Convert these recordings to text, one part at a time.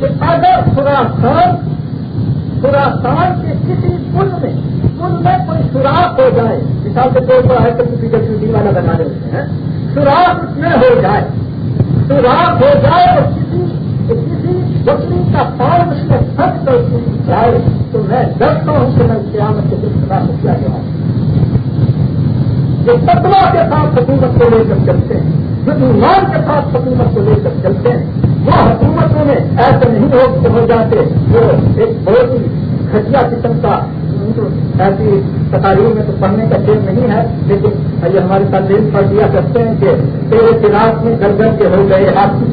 کہ اگر خوراسان خوراسان کے کسی پل میں پل میں کوئی سوراخ ہو جائے مثال کے طور پر ہے تو کسی کا ڈی والا بنا دیتے ہیں، سوراخ اس میں ہو جائے۔ سوراخ ہو جائے اور کسی کسی بکری کا پاؤں اس میں سچ کر جائے تو میں ڈرتا ہوں کہ میں قیامت کے دن خدا کو کیا جواب جو تتوا کے ساتھ حکومت کو لے کر چلتے ہیں۔ جو ایمان کے ساتھ حکومت کو لے کر چلتے ہیں۔ وہ حکومتوں میں ایسے نہیں ہو ہو جاتے، وہ ایک بہت ہی گھٹیا قسم کا ایسی تقاریر میں تو پڑھنے کا چیز نہیں ہے، لیکن یہ ہمارے ساتھ ریل پڑھ دیا کرتے ہیں کہ تیرے خلاف میں گھر گھر کے ہو گئے ہاتھی۔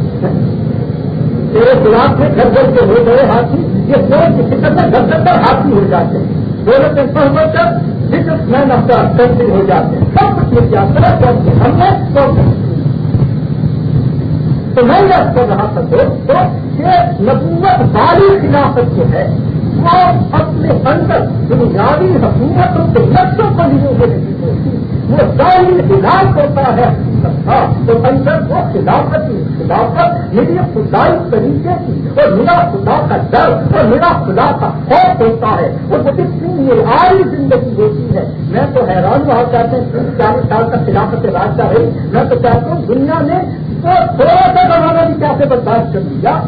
تیرے خلاف میں گھر گھر کے ہو گئے ہاتھی، یہ سوچ کی فکر میں گھر گھر پر ہاتھی ہو جاتے ہیں۔ دونوں کے سہمت کر بزنس مین آف کنٹری ہو جاتے ہیں۔ سب کچھ مل جاتا ہے ہم نے سب تو میں یہ کر رہا تھا دوستوں کہ نبوت والی خلافت جو ہے وہ اپنے اندر بنیادی حکومتوں کے لفظوں ہاں، کو نہیں نہیں وہ ظاہر علاج ہوتا ہے۔ تو اندر وہ خلافت خلافت میری خدائی طریقے کی اور میرا خدا کا ڈر اور میرا خدا کا خوف ہوتا ہے۔ وہ کتنی معیاری زندگی ہوتی ہے۔ میں تو حیران ہوا چاہتے ہیں تین چالیس سال کا خلافت راستہ رہی؟ میں تو چاہتا ہوں دنیا نے تھوڑا سا زمانہ بھی کیسے برداشت کر دیا۔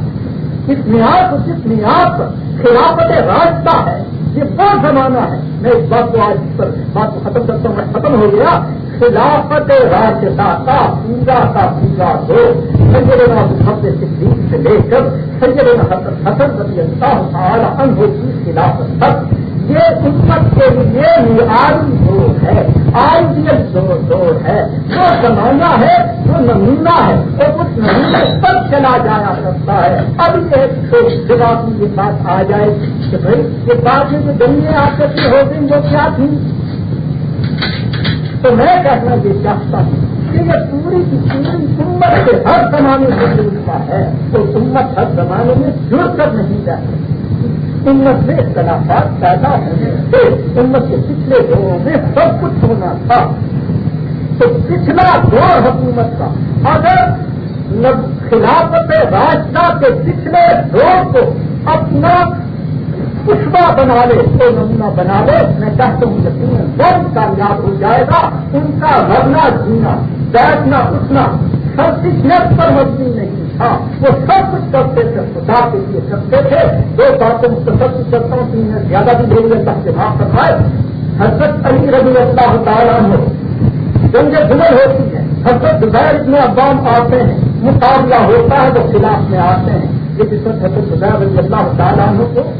اس میاد جس میاد خلافت راستہ ہے، یہ وہ زمانہ ہے۔ میں اس بات کو آج پر بات کو ختم کرتا ہوں۔ میں ختم ہو گیا۔ خلافت راستہ کا پورا کا پورا ہو سنجر محبت صدیق سے لے کر سنجر حسن رضی اللہ تعالی عنہ کی خلافت تک یہ امت کے لیے معیاری دور ہے۔ آئیڈیل دور دور ہے، جو زمانہ ہے وہ نمونہ ہے وہ کچھ نمونے پر چلا جایا کرتا ہے۔ اب یہ جواب کی یہ بات آ جائے کہ بھائی، یہ بات جو دنیا آپ کے ہو گئی وہ کیا تھی۔ تو میں کہنا یہ چاہتا ہوں کہ یہ پوری کی پوری امت کے ہر زمانے میں جڑتا ہے۔ تو امت ہر زمانے میں جڑ کر نہیں جائے امت میں اختلافات پیدا ہونے سے امت کے پچھلے دوروں میں سب کچھ ہونا تھا۔ تو پچھلا دور حکومت کا، اگر خلافت راستہ کے پچھلے دور کو اپنا پشپا بنا لے، تو نمونہ بنا لے، میں چاہتا ہوں کہ بہت کامیاب ہو جائے گا۔ ان کا مرنا، جینا، بیٹھنا، اٹھنا، سب کچھ پر مبنی نہیں۔ تھا وہ سب کچھ کرتے تھے، خدا کے لیے کرتے تھے۔ دو باتوں میں سب کچھ کرتا ہوں تین میں زیادہ بھی دیں گے تک سے معاف کروائے حضرت علی رضی اللہ تعالیٰ ہو جنگیں دبل ہوتی ہیں حضرت زبیر اتنے عوام آتے ہیں مقابلہ ہوتا ہے تو خلاف میں آتے ہیں۔ یہ جس وقت حضرت زبیر رضی اللہ تعالیٰ کو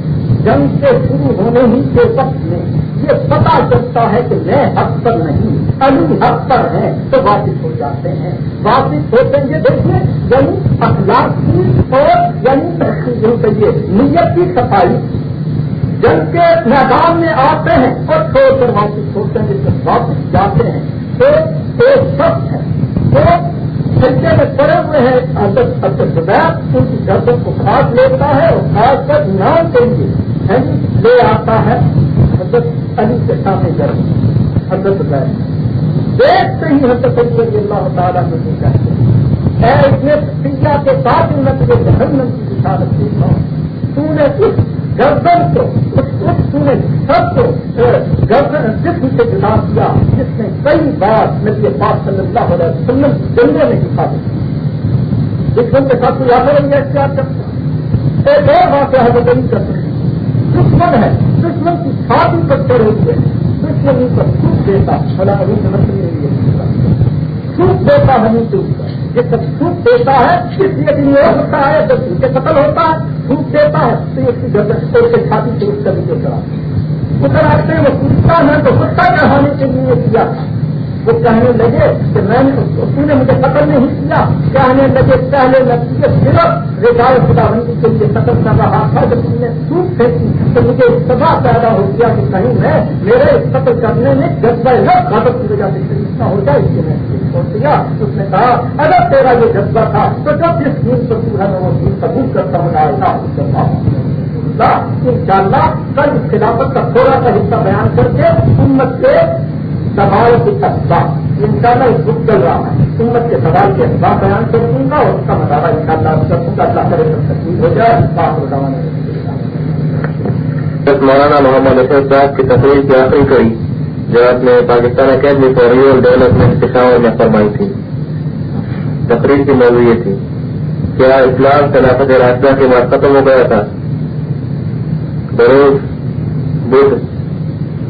جنگ سے شروع ہونے ہی کے وقت میں یہ پتا چلتا ہے کہ میں حق پر نہیں، علی حق پر ہے تو واپس ہو جاتے ہیں۔ واپس ہوتے ہیں دیکھیے یعنی اخلاق کی اور یعنی کہیے نیت کی صفائی۔ جنگ کے میدان میں آتے ہیں اور چھوڑ کر واپس ہوتے ہیں، جس واپس جاتے ہیں۔ تو ایک شخص ہے سچے میں پڑے ہوئے ہیں عبد زبیر ان کی گردن کو خاص لیتا ہے اور خاص کر نام کے لیے یعنی لے آتا ہے حضرت علی کے سامنے گرم حضرت زبیر دیکھتے ہی حضرت علی رضی اللہ تعالیٰ میں بھی کہتے ہیں، اے اتنے سیکھا کے ساتھ ان کے جہنم کی رکھتی ہوں تو نے اس گردن کو، اس نے سب کو گردن جسم سے جدا کیا، جس نے کئی بار نبی پاک صلی اللہ علیہ وسلم جنگے میں دکھا دیا دشمن کے ساتھ کوئی آخر نہیں اختیار کرتا ایک اور بات ہے وہ نہیں کر سکتے دشمن ہے، دشمن کی چھاتی پر چڑھے ہوئے دشمن پر سوکھ دیتا بلا ابھی سمجھ نہیں لیے۔ سوکھ دیتا ہمیں کے اوپر جب تک سوکھ دیتا ہے اس لیے بھی یہ ہوتا ہے، جب کے قتل ہوتا ہے۔ سوکھ دیتا ہے تو اس کی گردن چھوڑ کے چھاتی سے اس کا بھی چڑھا اتر آتے وہ کتا ہے تو کتا چڑھانے کے لیے کیا؟ وہ کہنے لگے کہ میں نے اس نے مجھے قتل نہیں کیا۔ کہنے لگے، پہلے لگتی صرف ریگار خدا بندی کے لیے قتل کر رہا تھا۔ جب تم نے سوکھ پھینکی تو مجھے اتباع پیدا ہو گیا کہ کہیں میں میرے قتل کرنے میں جذبہ لگ غلط کی وجہ سے اتنا ہو جائے اس کے میں چھوڑ دیا اس نے کہا، اگر تیرا یہ جذبہ تھا تو جب جس دین کو تو ہے میں وہ دین قبول کرتا ہوں۔ ان شاء اللہ۔ کل خلافت کا تھوڑا سا حصہ بیان کر کے امت کے دباؤ کی تقسیم ان شاء اللہ بک چل رہا ہے۔ سمت کے سوال کے اسباب بیان کر دوں گا اور اس کا مطالعہ ان شاء اللہ سب کا اللہ کرے سب تکلیف ہو جائے۔ بات مولانا محمد اشرف صاحب کی تقریر کی آخری کڑی، جو آپ نے Pakistan academy for rural development Peshawar میں فرمائی تھی۔ تقریر کی موضوع یہ تھی، کیا اسلام خلافت راستہ کے بعد ختم ہو گیا تھا؟ بروز بدھ،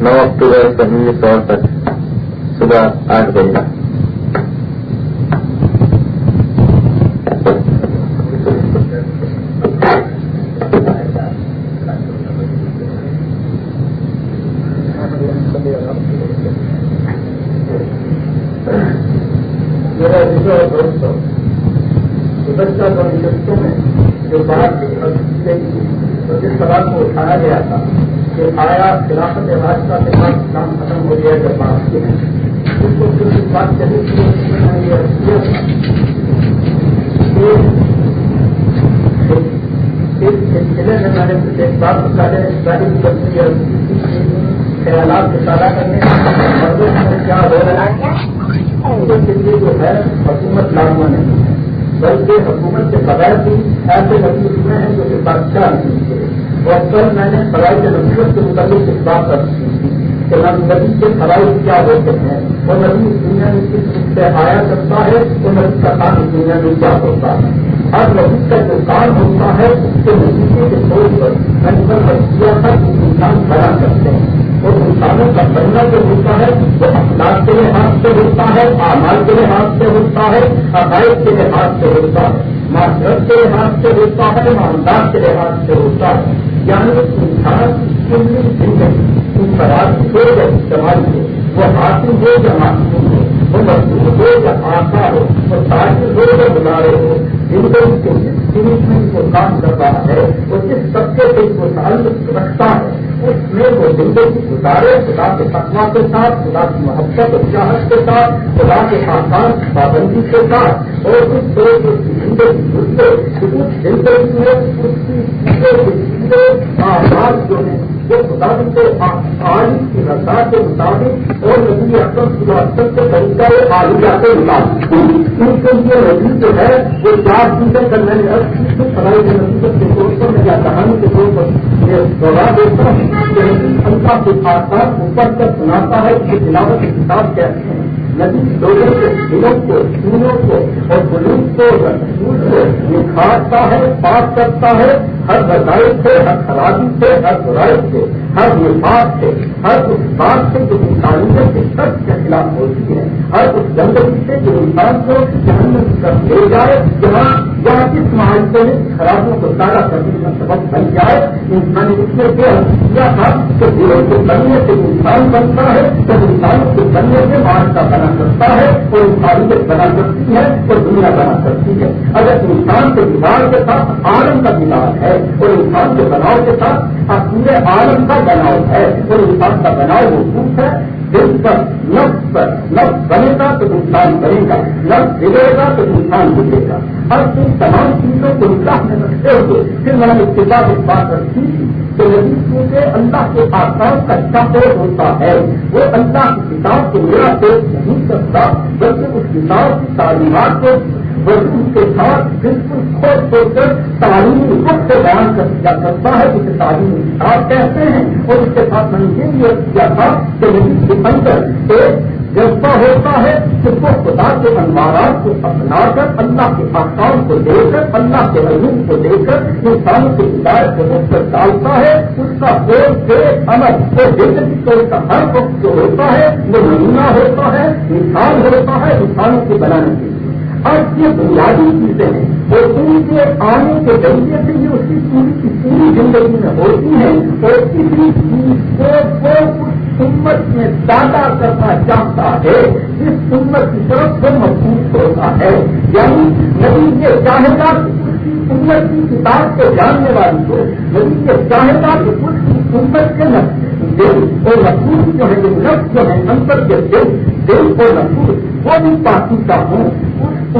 نو اکتوبر انیس سو اڑسٹھ صبح آٹھ بجے۔ تک راستہ کے بعد کام ختم ہو گیا جب بات کی اس کو پھر بات چلی سلسلے میں میں نے ایک بات بتایا گاڑی کرتی ہے خیالات سے سارا کرنے میں کیا ہو رہا ہے کے لیے جو ہے حکومت لاگو نہیں ہے بلکہ ایسے نتیجے ہوئے ہیں جو کہ بادشاہ نہیں تھے اور کل میں نے فرائی کے نصیبت کے متعلق ایک بات کر کی کہ نبی کے فرائض کیا ہوتے ہیں وہ نبی دنیا میں کس روپ سے آیا کرتا ہے وہ نبی کا کام دنیا میں کیا ہوتا ہے۔ ہر نبی کا جو کام ہوتا ہے، اس کے نتیجے کے طور پر میں کیا تھا کہ انسان کھڑا کرتے ہیں۔ اور انسانوں کا بننا جو ہوتا ہے، وہ اخلاق کے لحاظ سے ہوتا ہے آمال کے لحاظ سے ہوتا ہے، عقائد کے لحاظ سے ہوتا ہے۔ معاشرت کے لحاظ سے ہوتا ہے ایماندار کے لحاظ سے ہوتا ہے یعنی انسان زندگی ان فراد ہو یا استعمال ہو وہ حاصل ہو یا معصوم ہو وہ مضبوط ہو یا آسا ہو وہ تاجر ہو یا گزارے ہو زندگی کے جس سیریز میں جو کام کر رہا ہے وہ جس طبقے سے وہ تعلق رکھتا ہے اس میں وہ زندگی گزارے خدا کے تقوا کے ساتھ، خدا کی محبت اور چاہت کے ساتھ، خدا کے آسان پابندی کے ساتھ اور اس طرح کی زندگی گزرے اس زندگی میں اس کی آواز جو ہے وہ خدا کے آج کی رضا کے مطابق اور نبی اکثر سلاسل کے طریقہ عالیہ کے مطابق۔ ان کے لیے نبی جو ہے، وہ چار چیزیں کر میں نے سرائی کے نصیبت کے طور پر یا کہانی کے طور پر یہ دوڑا دیتا ہوں کہ اللہ کے آسان اوپر تک سناتا ہے کہ تلاوت کتاب کہتے ہیں ندی لوگوں کے دلوں کو سونوں کو اور بلوک کو، رسول کو نکھارتا ہے پاس کرتا ہے۔ ہر بدائی سے، ہر خرابی سے، ہر برائی سے۔ ہر نفاذ سے ہر اس بات سے جو انسانیت کے سب کے خلاف ہوتی ہے، ہر اس گندگی سے جو انسان کو جہنم کر لے جائے، جہاں جہاں کس معاشرے میں خرابوں کو سارا کرنے کا سبب بن جائے انسانی اس میں کیا تھا کہ دلوں کے بننے سے انسان بنتا ہے، تو انسانوں کے بننے سے معاشرہ بنا سکتا ہے، اور انسانیت بنا سکتی ہے اور دنیا بنا سکتی ہے۔ اگر انسان کے بگاڑ کے ساتھ آنند کا بگاڑ ہے، اور انسان کے بناؤ کے ساتھ پورے آنند کا بناؤ ہے، اور انسان کا بناؤ وہ خوب ہے دل پر، نفس پر، نفس بنے گا تو انسان بنے گا، نفس بگڑے گا تو انسان بگڑے گا۔ اب ان تمام چیزوں کو نکاح میں رکھتے ہوئے پھر میں نے اس کے بعد ایک بات رکھی۔ تھی کہ نبی کیونکہ اللہ کے آسان کا سپورٹ ہوتا ہے؟ وہ اللہ کی کتاب کو میرا پیش نہیں کرتا، بلکہ اس کتاب کی تعلیمات کو اس کے ساتھ بالکل کھوج چھوڑ کر تعلیمی وقت سے بیان کر دیا کرتا ہے، جسے تعلیمی کتاب کہتے ہیں اور اس کے ساتھ میں نے یہ کیا تھا کہ کے اندر ایک جذبہ ہوتا ہے کہ وہ خدا کے انوارات کو اپنا کر، اللہ کے آسان کو دے کر، اللہ کے علوم کو دے کر، انسانوں کی ہدایت کو رخ ڈالتا ہے، اس کا بول سے عمل وہ زندگی کو اس کا ہر وقت جو ہوتا ہے، وہ نمونہ ہوتا ہے، انسان ہوتا ہے، انسانوں کو بنانے کے لیے۔ اب یہ بنیادی چیزیں ہیں۔ وہ ان کے آنے کے ذریعے سے یہ اس کی پوری کی پوری زندگی میں ہوتی ہیں۔ اور کسی چیز کو وہ امت میں زیادہ کرنا چاہتا ہے، جس امت کی طرف سے محفوظ ہوتا ہے۔ یعنی نبی یہ چاہے گا کہ امت کی کتاب کو جاننے والی ہو، نبی یہ چاہے گا کہ اس کی امت کے دل اور جو ہے یہ نفس جو ہے انتر کے دل دل اور محفوظ وہ بھی پاکیزہ ہوں۔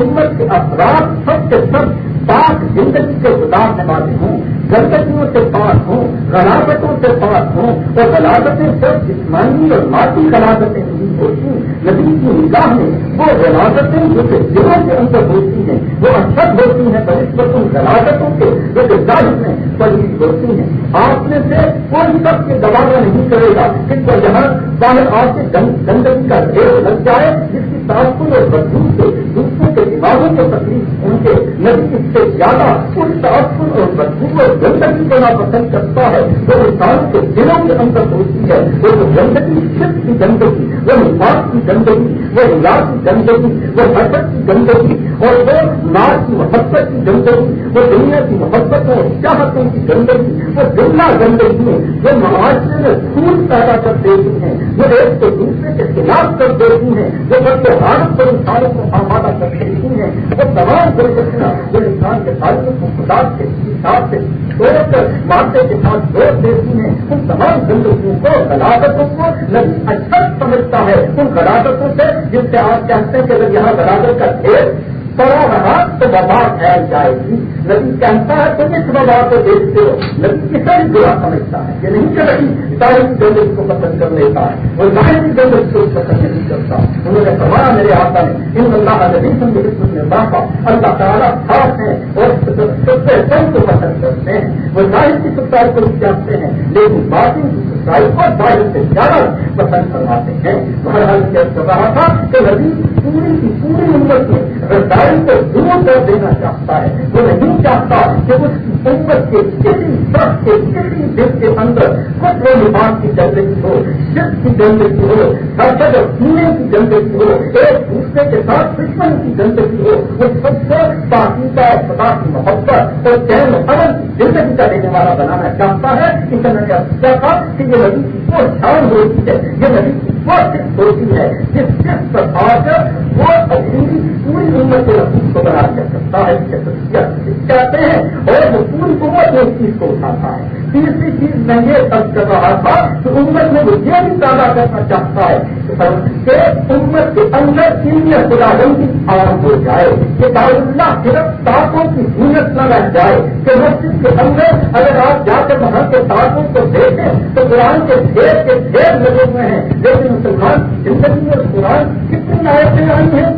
امت کے افراد سب کے سب پاک زندگی کے گزارنے والے ہوں، گندگیوں سے پاس ہوں غلاظتوں سے پاس ہوں، اور غلاظتیں صرف جسمانی اور ماتی غلاظتیں نہیں ہوتی۔ نبی کی نگاہ میں وہ غلاقتیں جو کہ دلوں کے اندر ہوتی ہیں، وہ اشد ہوتی ہیں بنسبت ان غلاقتوں کے جو کہ ظاہر میں پلی ہوتی ہیں۔ آپ میں سے کوئی سب کے دبانا نہیں کرے گا کہ جہاں باہر آپ کے گندگی کا ڈھیر لگ جائے، جس کی تعصب اور بدبو سے دوسروں کے دماغوں کو تکلیف ان کے نبی سے زیادہ اس تعصب اور بدبو اور گندگی کو ناپسند کرتا ہے۔ وہ انسان کے دلوں کے اندر ہوتی ہے۔ وہ گندگی صرف کی گندگی وہ نفاق کی گندگی وہ لاس کی گندگی وہ حرکت کی گندگی اور وہ نار کی محبت کی گندگی وہ دنیا کی محبت اور چاہتوں کی گندگی وہ جملہ گندگی ہے جو معاشرے میں پھول پیدا کر دیتی ہیں۔ وہ ایک تو دوسرے کے خلاف کر دیتی ہیں۔ جو سب کے حالت پر انسانوں کو آمادہ کر دیتی ہیں وہ تمام درگھٹنا جو انسان کے تعلق کو خدا کے ساتھ سے توڑ کر مادے کے ساتھ جوڑ دیتی ہیں ان تمام زندگیوں کو غلاقتوں کو نبی اچھا سمجھتا ہے ان غلاقتوں سے جس سے آپ کہتے ہیں کہ اگر یہاں غلاقت کا ڈھیر پڑا تو وبا پھیل جائے گی۔ نبی کہتا ہے، تم اس وبا کو دیکھتے ہو۔ نبی کسے بھی برا سمجھتا ہے۔ یہ نہیں کہ نبی ساری جنگل کو پسند کر لیتا ہے وہ ظاہری جنگل کو پسند نہیں کرتا۔ انہوں نے فرمایا، میرے آتا ہے ان اللہ نبی سمجھ نے باپا اللہ تعالیٰ خاص ہے اور سب سے سب کو پسند کرتے ہیں۔ وہ ظاہر کی سچائی کو بھی جانتے ہیں، لیکن باقی کی سچائی کو ظاہر سے زیادہ پسند کرواتے ہیں۔ بہرحال کیا کر رہا تھا کہ نبی پوری کی پوری عمر میں رسائی کو دور کر دینا چاہتا ہے، وہ نہیں چاہتا کہ اس امت کے کسی شخص کے کسی دل کے اندر کچھ وہ نماز کی زندگی ہو شخص کی زندگی ہو سرسد اور سینے کی زندگی ہو، ایک دوسرے کے ساتھ دشمن کی زندگی ہو، وہ سب سے پاکیزہ خدا کی محبت اور چین امن کی زندگی کا دینے والا بنانا چاہتا ہے۔ اس نے کیا کہ یہ نبی کی وہ جان ہوتی ہے، یہ نبی کی وہ ہوتی ہے جس جس پر آ کر وہ اپنی پوری عمر کو رسول کو بنا کر سکتا ہے کہتے ہیں؟ اور وہ پوری قوت اس چیز کو اٹھاتا ہے۔ تیسری چیز میں یہ سب کر رہا تھا کہ امت میں وہ یہ بھی پیدا کرنا چاہتا ہے کہ امت کے اندر سینئر خداون کی آرام ہو جائے، کہ اللہ صرف تاکوں کی سہولت نہ رہ جائے، کہ مسجد کے اندر اگر آپ جا کر وہاں کے تاکوں کو دیکھیں تو قرآن کے ڈھیر کے ڈھیر لگے ہوئے ہیں۔ لیکن مسلمان زندگی اور قرآن کتنی آئے آئی ہیں؟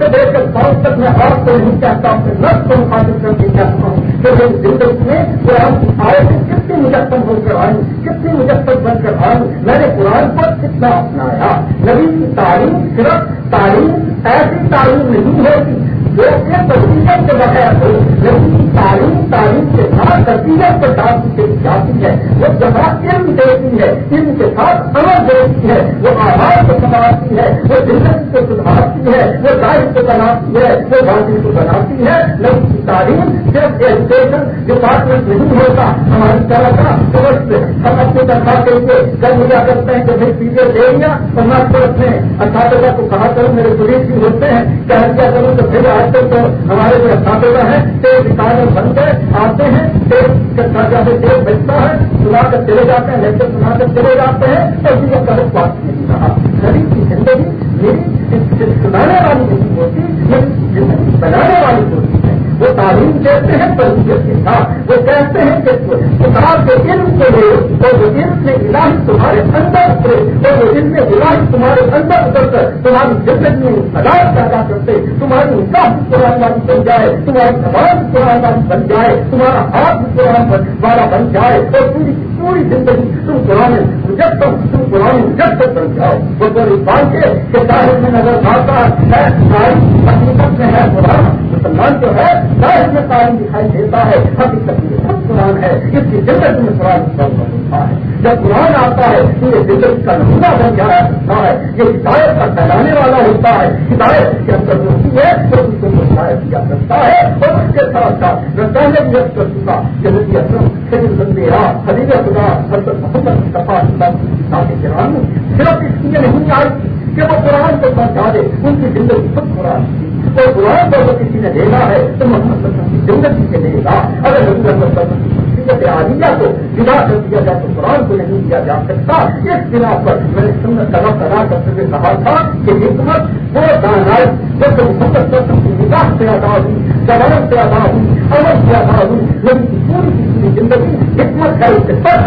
سے لے کر سال تک میں آپ کو نہیں چاہتا ہوں نفس کو مخاطب کر کے چاہتا ہوں، کہ میری زندگی میں قرآن کی آئے کتنی مجسم ہو کر آئی، کتنی مجسم بن کر آئی، میں نے قرآن پر کتنا اپنایا۔ نبی کی تعلیم صرف تعلیم، ایسی تعلیم نہیں ہوتی جو کہ تفصیلت کے بغیر ہو لیکن تعلیم تعلیم کے ساتھ تفصیلت پر ڈال دی جاتی ہے۔ وہ جہاں علم دیتی ہے علم کے ساتھ عمل دیتی ہے، وہ آواز کو سنبھالتی ہے، وہ زندگی کو سدھارتی ہے، وہ ظاہر کو بناتی ہے، وہ بازی کو بناتی ہے۔ لیکن تعلیم صرف ایجوکیشن ڈپارٹمنٹ نہیں ہوتا، ہماری طرح کا سمجھ ہم اپنی تنخواہ کے لیے جب مجھے کرتے ہیں کہ بھائی چیزیں دے گیا تو میں اپنے اساتذہ کو کہا کروں میرے پولیس بھی جی ہوتے ہیں کیا کیا کروں تو پھر آج تک تو ہمارے جو اساتذہ ہیں تیز کتابیں بن گئے آتے ہیں تیز سے تیز بچتا ہے سنا کر چلے جاتے ہیں لیکچر سنا کر چلے جاتے ہیں، تو اسی کا کبھی بات نہیں رہا غریب کی زندگی میری سنانے والی نہیں ہوتی میری زندگی بنانے والی ہوتی۔ وہ تعلیم دیتے ہیں تربیت کے ساتھ۔ وہ کہتے ہیں کہ کتاب کے علم کے لیے اور وہ علم میں علاج تمہارے اندر سے اور وہ علم میں علاج تمہارے اندر اتر کر تمہاری زندگی میں علاج پیدا کرتے، تمہاری نکاح قرآن والی بن جائے، تمہاری سوال قرآن والی بن جائے، تمہارا ہاتھ قرآن والا بن جائے اور پوری پوری زندگی تم قرآن مجسم، تم قرآن مجسم بن جاؤ۔ وہ کوئی بات ہے کہ صاحب میں نظر آتا ہے ساری حقیقت میں ہے قرآن مسلمان جو ہے ظاہر میں تعلیم دکھائی دیتا ہے، حقیقت میں خود قرآن ہے، اس کی زندگی میں قرآن ہوتا ہے۔ جب قرآن آتا ہے تو یہ زندگی کا نمونہ بن جایا کرتا ہے۔ یہ ہدایت کا پھیلانے والا ہوتا ہے۔ ہدایت کے اندر جو ہوتی ہے تو اس کو ہدایت کیا کرتا ہے، اور اس کے ساتھ ساتھ میں پہلے بھی کر چکا کہ مجھے اکرم شریف بندے خدا، حضرت محمد صفا اللہ صرف اس لیے نہیں آئی کہ وہ قرآن کو پہنچا دے، ان کی زندگی خود قرآن کی تو قرآن کو اگر کسی نے دینا ہے تو محمد کی زندگی سے دے گا۔ اگر محمد عالیہ کو جدا کر دیا جائے تو قرآن کو نہیں دیا جا سکتا۔ اس بنا پر میں نے سنت سبق ادا کرتے ہوئے کہا تھا کہ حکمت وہ دانائی جب محمد کی نگاہ سے ادا ہوئی زبان سے ادا ہوئی امن سے ادا ہوئی، لیکن پوری کی پوری زندگی حکمت ہے، اس سے پڑھ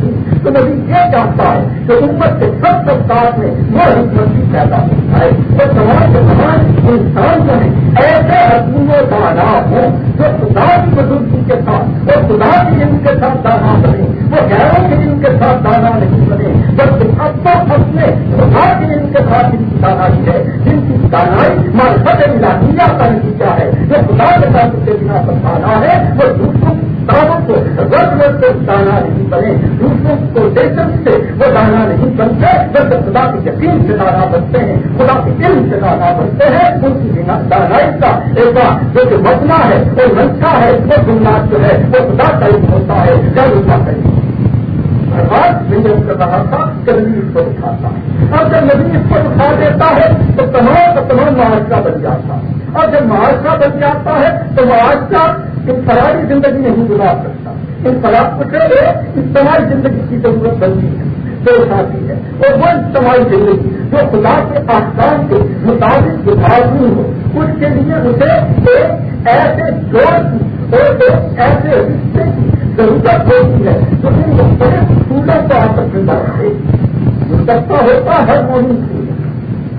سکتے تو نبی یہ چاہتا ہے کہ امت کے سب سب میں وہ حکمت بھی پیدا ہوتا ہے وہ تمام کے تمام انسان جو ہے ایسے حکوم و دانا ہوں جو خدا کی بزرگی کے ساتھ، وہ خدا کی ان کے ساتھ دانا بنے، وہ غیروں کے ان کے ساتھ دانا نہیں بنے جبکہ اب تو اپنے خدا کے ان کے ساتھ جن کی دانائی ہے، جن کی دانائی مارفت ملاقیہ کا نتیجہ ہے، جو خدا کے ساتھ بنا پر ہے، وہ دوسروں دانوں کو ضرورت رد سے دانا نہیں بنے دوسروں کو دیکھنے سے وہ دانا نہیں بنتے۔ جب خدا کے یقین سے دانا بنتے ہیں، خدا کے علم سے دانا بنتے ہیں، ان کی دانائی کا ایک جو کہ بدنا ہے، وہ منشا ہے، وہ بنیاد جو ہے، وہ خدا کا علم ہوتا ہے۔ جب اس کا ہر بات کر رہا تھا کہ نبی اس کو اٹھاتا۔ اور جب نبی اس کو اٹھا دیتا ہے، تو تمام کا تمام معاشرہ بن جاتا۔ ہے اور جب معاشرہ بن جاتا ہے، تو معاشرہ فراری زندگی نہیں گزار سکتا۔ انفراد کو چلے اجتماعی زندگی کی ضرورت بنتی ہے۔ پیش آتی ہے اور وہ اجتماعی زندگی جو خدا کے آسان کے مطابق نہیں ہو اس کے لیے اسے ایک ایسے جوڑ کی اور ایک ایسے رشتے کی ضرورت ہوتی ہے جو ان مختلف پھولوں کا آپس میں رہے سستا ہوتا ہر مومن پھول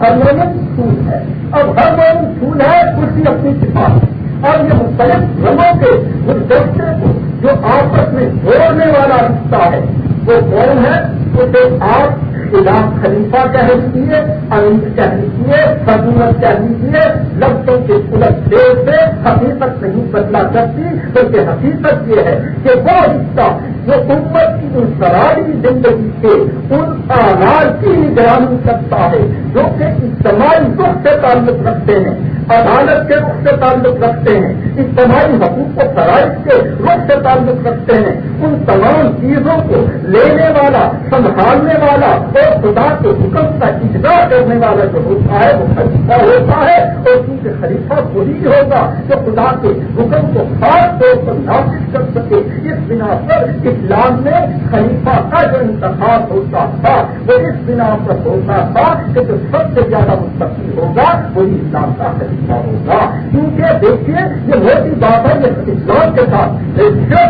ہر مومن پھول ہے اب ہر مومن پھول ہے کسی اپنی کتاب اور یہ مختلف رنگوں کے اس کو جو آپس میں جوڑنے والا رشتہ ہے، وہ کون ہے؟ اسے آپ خلاف خلیفہ کہہ لیجیے امیر کہہ لیجیے حکومت کہہ لیجیے لفظوں کے الٹ دیر سے حقیقت نہیں بدلا کرتی بلکہ حقیقت یہ ہے کہ وہ حصہ جو امت کی ان سراری زندگی کے ان آواز کی نگرانی کرتا ہے، جو کہ اجتماعی رخ سے تعلق رکھتے ہیں، عدالت کے رخ سے تعلق رکھتے ہیں، اجتماعی حقوق و فرائض کے رخ سے تعلق رکھتے ہیں، ان تمام چیزوں کو لینے والا، سنبھالنے والا اور خدا کے حکم کا اجرا کرنے والا جو ہوتا ہے، وہ خلیفہ ہوتا ہے، اور کیونکہ خلیفہ وہی ہوگا جو خدا کے حکم کو خاص طور پر نافذ کر سکے، اس بنا پر اسلام میں خلیفہ کا جو انتخاب ہوتا تھا، وہ اس بنا پر ہوتا تھا کہ جو سب سے زیادہ مستقل ہوگا، وہی اسلام کا خلیفہ ہوگا۔ کیونکہ دیکھیے، یہ موٹی بات ہے، یہ اسلام کے ساتھ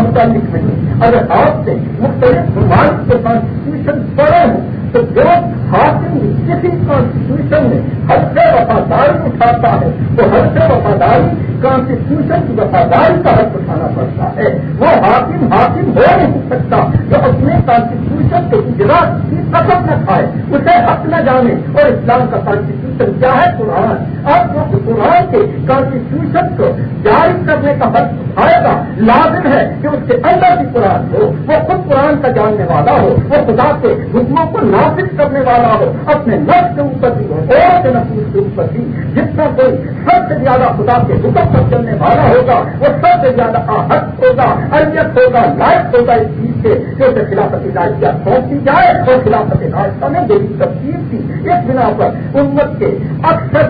متعلق نہیں۔ اگر آپ سے مختلف ممالک کے کانسٹیٹیوشن پڑے ہوں تو جو حاکم کسی کانسٹیٹیوشن میں ہر سے وفاداری اٹھاتا ہے، تو ہر سے وفاداری کانسٹیٹیوشن کی وفاداری کا حق اٹھانا پڑتا ہے۔ وہ حاکم حاکم ہو نہیں سکتا جو اپنے کانسٹیٹیوشن کے اجرا کی قسم نہ کھائے۔ اسے حق نہ جانے اور اسلام کا کانسٹیٹیوشن کیا ہے؟ قرآن۔ اب جو قرآن کے کانسٹیٹیوشن کو جاری کرنے کا حق اٹھائے گا۔ لازم ہے کہ اس کے اندر بھی قرآن ہو۔ وہ خود قرآن کا جاننے والا ہو۔ وہ خدا کے حکموں کو نافذ کرنے والا ہو، اپنے نفس کے اوپر بھی ہو اور کے نفوس کے اوپر بھی۔ جتنا کوئی سب سے زیادہ خدا کے حکم پر چلنے والا ہوگا، وہ سب سے زیادہ آہت ہوگا اہمیت ہوگا، لائق ہوگا اس چیز سے کہ اسے خلافت لائقیہ سونپی جائے، اور خلافت راستہ میں دیکھی تفصیل تھی۔ اس بنا پر امت کے اکثر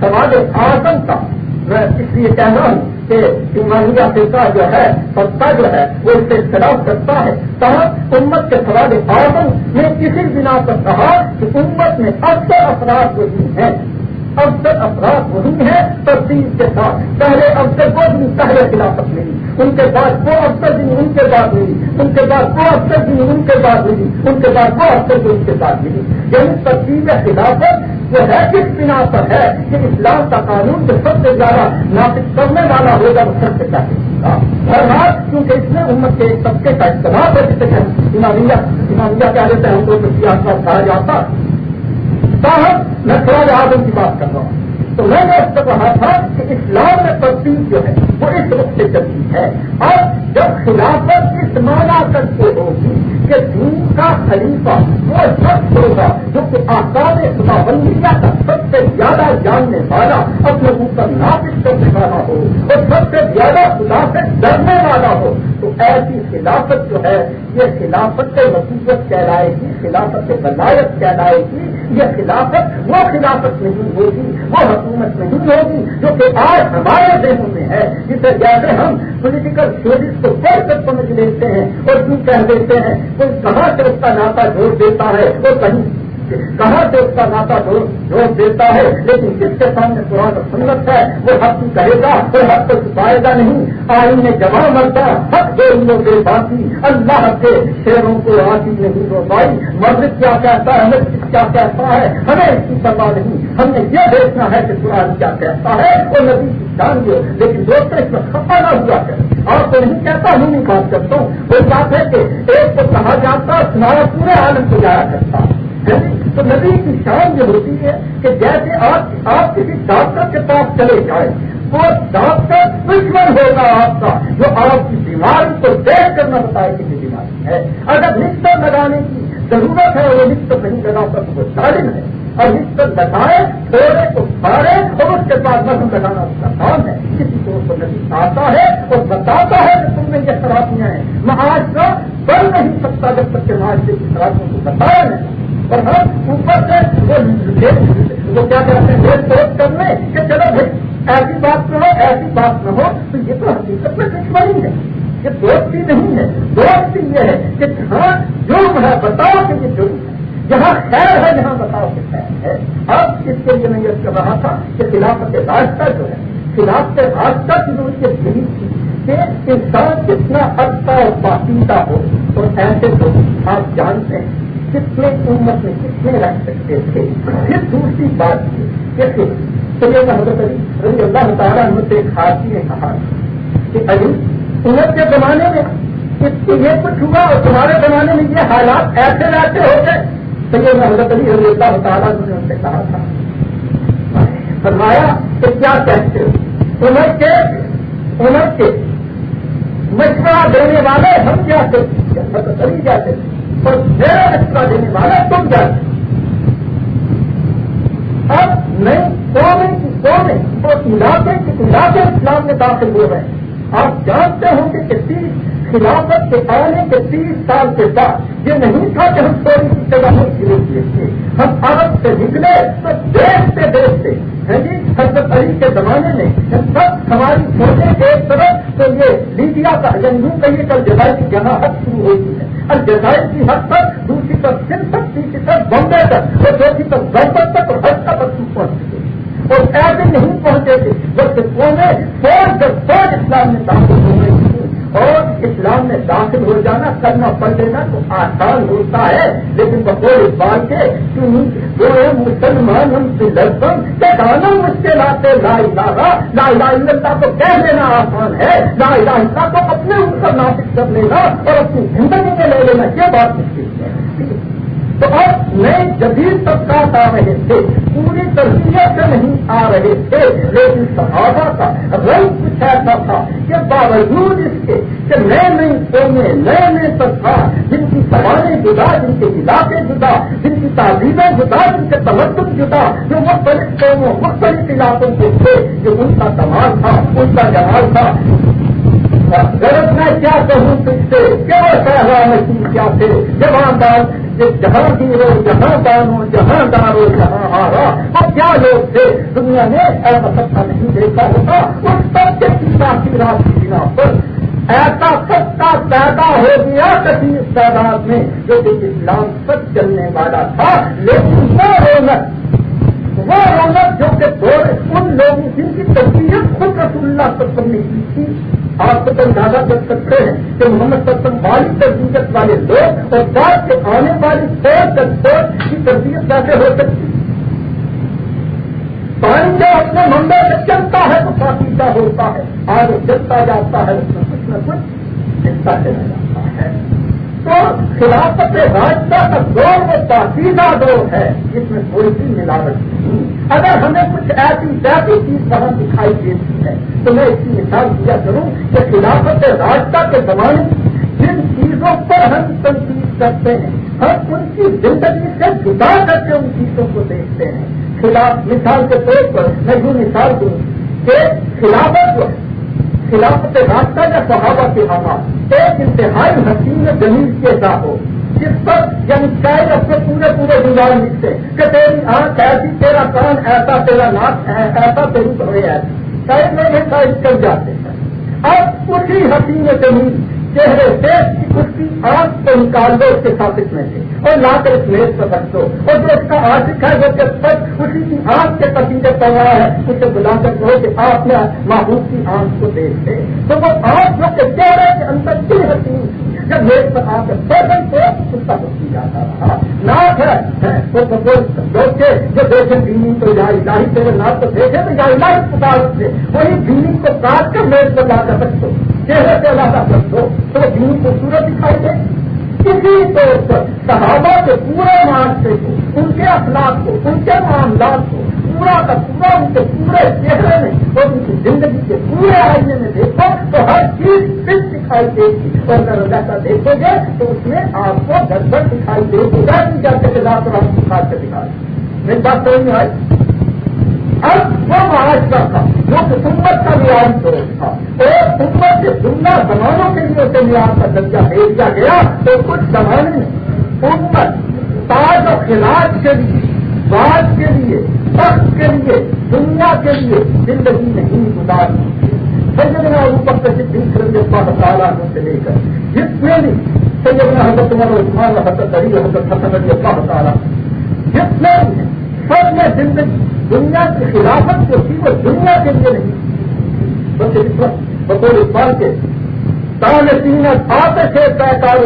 سوال آزم کا میں اس لیے کہہ رہا ہوں کہ ایمانیہ فرقہ جو ہے سستا جو ہے، وہ اس سے اختلاف کرتا ہے۔ تاہم، امت کے سوال آدم نے کسی بنا پر کہا کہ امت میں اکثر افراد جو ہیں۔ افسر افراد وہی ہیں تبدیل کے ساتھ۔ پہلے افسر کو بھی پہلے خلافت ملی۔ ان کے بعد وہ افسر بھی، ان کے بعد ملی۔ ان کے بعد وہ افسر بھی، ان کے بعد ملی۔ ان کے بعد وہ افسر بھی، ان کے بعد ملی۔ یعنی تبدیل خلافت وہ ہے کس بنا پر ہے کہ اسلام کا قانون جو سب سے زیادہ نافذ کرنے والا ہوگا، وہ سب سے چاہیے ہر بات کیونکہ اس میں امت کے ایک طبقے کا استعمال ہے، جسے کہ امامیہ۔ امامیہ کیا دیتے ہیں؟ ہم کو سیاست کہا جاتا۔ صاحب میں تھوڑا جہازوں کی بات کر رہا ہوں۔ تو میں نے اس سے کہا تھا کہ اسلام میں تبدیل جو ہے، وہ اس رخ سے چلتی ہے۔ اور جب خلافت اس مانا کرتے ہوگی کہ دین کا خلیفہ وہ شخص ہوگا جو کہ آکار خدا کا سب سے زیادہ جاننے والا اپنے اوپر نافذ کرنے والا ہو اور سب سے زیادہ خدا سے ڈرنے والا ہو، تو ایسی خلافت جو ہے، یہ خلافت وسیعت کہلائے گی، خلافت بلایت کہلائے گی۔ یہ خلافت وہ خلافت نہیں ہوگی، وہ حکومت نہیں ہوگی جو کہ آج ہمارے ذہنوں میں ہے جسے جیسے ہم پولیٹیکل تھیوریز کو پڑھ کر سمجھ لیتے ہیں اور کیوں کہہ دیتے ہیں، کوئی کہاں سے اس کا ناتا جوڑ دیتا ہے اور کہیں کہاں سے اس کا ناتا جوڑ دیتا ہے؟ لیکن جس کے سامنے قرآن سنت ہے، وہ حق کی کرے گا وہ حق کو چھپائے گا نہیں۔ آئین میں جمع مرتا، حق دے بے باقی اللہ کے شیروں کو آتی نہیں ہو پائی مسجد کیا کہتا ہے؟ مسجد کیا کہتا ہے؟ ہمیں اس کی پرواہ نہیں۔ ہم نے یہ دیکھنا ہے کہ قرآن کیا کہتا ہے۔ وہ نبی کی جان دے لیکن دوست اس میں خفا نہ ہوا ہے۔ اور تو نہیں کہتا ہوں نہیں بات کرتا ہوں۔ وہ بات ہے کہ ایک کو کہا جاتا، سنایا، پورے عالم کو جایا کرتا۔ تو نبی کی شان یہ ہوتی ہے کہ جیسے آپ آپ کسی ڈاکٹر کے پاس چلے جائیں، وہ ڈاکٹر دشمن ہوگا آپ کا، جو آپ کی بیماری کو دیکھ کر نہ بتائے کسی بیماری ہے۔ اگر نکتر لگانے کی ضرورت ہے وہ نکتر نہیں لگا کر وہ ظالم ہے۔ اور نکتر لگائے، تھوڑے کو پارے اور اس کے بعد نظم لگانا اس کا کام ہے۔ کسی کو اس کو نبی آتا ہے اور بتاتا ہے کہ تم نے یہ خرابیاں ہیں۔ میں آج کا بن نہیں سکتا جب تک کہ معاشرے کی خرابیوں کو بتایا نہیں اور ہم اوپر سے وہ کیا کہتے ہیں؟ ریٹ سوچ کرنے کہ چلو بھائی، ایسی بات نہ ہو، ایسی بات نہ ہو، تو یہ تو حقیقت میں دشمنی ہے۔ یہ دوستی نہیں ہے دوستی یہ ہے کہ جہاں جرم ہے، بتاؤ کہ یہ جرم ہے۔ جہاں خیر ہے جہاں بتاؤ کہ خیر ہے۔ اب اس کے لیے میں یہ کر رہا تھا کہ خلافت راستہ جو ہے، خلافت راستہ کی جو اس کے تھی کہ انسان کتنا اچھا اور پاسیدہ ہو تو ایسے تو آپ جانتے ہیں۔ کتنے امت میں کتنے رہ سکتے تھے؟ پھر دوسری بات یہ کہ سید حضرت علی رضی اللہ تعالیٰ مجھ سے ایک حاضی نے کہا کہ علی، امت کے زمانے میں یہ کچھ ہوا اور تمہارے زمانے میں یہ حالات ایسے ایسے ہو گئے سید حضرت علی رضی اللہ تعالیٰ نے ان سے کہا تھا۔ فرمایا کہ کیا کہتے ہو؟ امت کے امت کے مشورہ دینے والے ہم کیا کہتے حضرت علی کہتے تو میرا رشتہ دینے والا تم جاتے اب نئی سونے کی قومیں اور علاقے کے علاقے اسلام میں داخل ہوئے ہیں۔ آپ جانتے ہوں کہ تیس خلافت کے آنے کے تیس سال کے بعد یہ نہیں تھا کہ ہم تھوڑی سی جگہ میں گرے ہوئے تھے۔ ہم عرب سے نکلے تو دیکھتے دیکھتے ہیں جی حضرت علی کے زمانے میں سب ہماری چھوٹے ایک طرف، تو یہ لیبیا کا یوں کہیے کل جزائر کی جگہ حد شروع ہوتی ہے اور جزائر کی حد تک دوسری طرف سن تک تیسری طرف بمبے تک اور چوتھی طرف بربت تک اور حد تک پہنچ چکے اور ایسے نہیں پہنچے تھے جب بلکہ فوج فوج اسلام میں داخل ہو گئی اور اسلام میں داخل ہو جانا کرنا پڑ لینا تو آسان ہوتا ہے۔ لیکن بقول اس بات کے جو ہے مسلمان ہم سے لڑکن کہ گانا مشکلات لا الہ لا الہ الا اللہ کو کہہ دینا آسان ہے۔ لا الہ اللہ کو اپنے اوپر نافذ کر لینا اور اپنی زندگی میں لے لینا، یہ بات مشکل ہے۔ تو اب نئے جدید طبقات آ رہے تھے، پوری تربیت سے نہیں آ رہے تھے، لیکن صحابہ کا رنگ کچھ ایسا تھا کہ باوجود نئے نئی قومیں نئے نئے طبقات جن کی سوالیں جدا جن کے علاقے جدا جن کی تعلیمیں جدا جن کے تمدن جدا جو مختلف قوموں مختلف علاقوں کے تھے جو ان کا کمال تھا ان کا جمال تھا غلط میں کیا کہوں تجھ سے کیا کہہ میں کیا تھے جہاں دار جہاں ہو جہاں دانو جہاں دارو جہاں ہارا وہ کیا لوگ تھے دنیا نے ایسا سچا نہیں دیکھا ہوتا اس سب کے پیتا کی رات کی بنا پر ایسا سچا پیدا ہو گیا کسی تعداد میں جو کہ اسلام سچ چلنے والا تھا، لیکن وہ رونق وہ رونق جو کہ ان لوگوں جن کی تربیت خود رسول اللہ سب نے کی تھی۔ آپ کو تو اندازہ کر سکتے ہیں کہ محمد ستم والی تربیت والے لوگ اور بعد کے آنے والی سوچ کی تربیت کیسے ہو سکتی۔ پانی جب اپنے ممبر سے چلتا ہے تو پاکیزہ ہوتا ہے آگے چلتا جاتا ہے اس میں کچھ نہ کچھ چلتا چلا جاتا ہے۔ تو خلافت راستہ کا دور وہ پاکیزہ دور ہے، جس میں تھوڑی سی ملاوٹ نہیں۔ اگر ہمیں کچھ ایسی ویسی چیز وہاں دکھائی دیتی ہے، تو میں اس کی مثال دیا کروں کہ خلافت راستہ کے زمانے جن چیزوں پر ہم تنقید کرتے ہیں، ہم ان کی زندگی سے جدا کر کے ان چیزوں کو دیکھتے ہیں۔ خلاف مثال کے طور پر میں یوں مثال دوں کہ خلافت جو ہے، خلافت راستہ یا صحابہ کے حالات ایک انتہائی حسین زمین کے ساتھ ہو، جس پر یعنی شاید اپنے پورے پورے گزار لکھتے کہ تیری آنکھ ایسی، تیرا کان ایسا، تیرا ناک ایسا، تیری بڑے ایسی شاید میں یہ شاید چل جاتے ہیں۔ اب اسی حسین زمین چہرے دیش کی کی آنکھ کو نکال دو، اس کے ساتھ میں سے۔ اور لا کر اس میز پر رکھ دو۔ اور جو اس کا عاشق ہے وہ جب تک اسی کی آنکھ کے پسندے پڑ رہا ہے، اسے بلا کر کہو کہ آپ نے محبوب کی آنکھ کو دیکھتے تو وہ آنکھ جو کہ چہرے کے اندر دل حسین جب میز پر آ کر پیدل کو اس کا کی جاتا رہا۔ ناک ہے دوستے جو دیکھیں بینی تو یا الہی تیرے ناک کو دیکھے تو یا الہی پکار سے۔ وہی بینی کو کاٹ کر میز پر لا کر رکھ دو۔ چہرے سے اللہ رکھ دو تو بینی خوبصورت دکھائی دے۔ کسی طور پر صحابہ کے پورے معاشرے کو ان کے اخلاق کو ان کے معاملات کو پورا کا پورا ان کے پورے چہرے میں اور ان کی زندگی کے پورے آئینے میں دیکھو تو ہر چیز پھر دکھائی دے گی۔ اور اگر ویسا دیکھو گے تو اس میں آپ کو گڑبڑ دکھائی دے گی۔ جاتی جاتے کے ساتھ دکھا کے دکھا میری بات سمجھ میں آئی؟ اب وہ معاشرہ تھا جو کہ سمت کا ریاض فروغ تھا۔ اور سمت کے دنیا زمانوں کے لیے اسے ریاض کا درجہ دے دیا گیا تو کچھ زمانے میں امت تاج و خلاج کے لیے بات کے لیے وقت کے لیے، دنیا کے لیے زندگی نہیں گزارتی۔ سیدنا اوپر سے دن رنگ تعالیٰ سے لے کر جتنے بھی سیدنا حضرت عمر عثمان، حضرت علی، حضرت حسن علی اللہ تعالیٰ جتنے بھی سب میں زندگی دنیا کی خلافت جو تھی وہ دنیا کے لیے نہیں بطور اقبال کے تان سین سات سے پیکار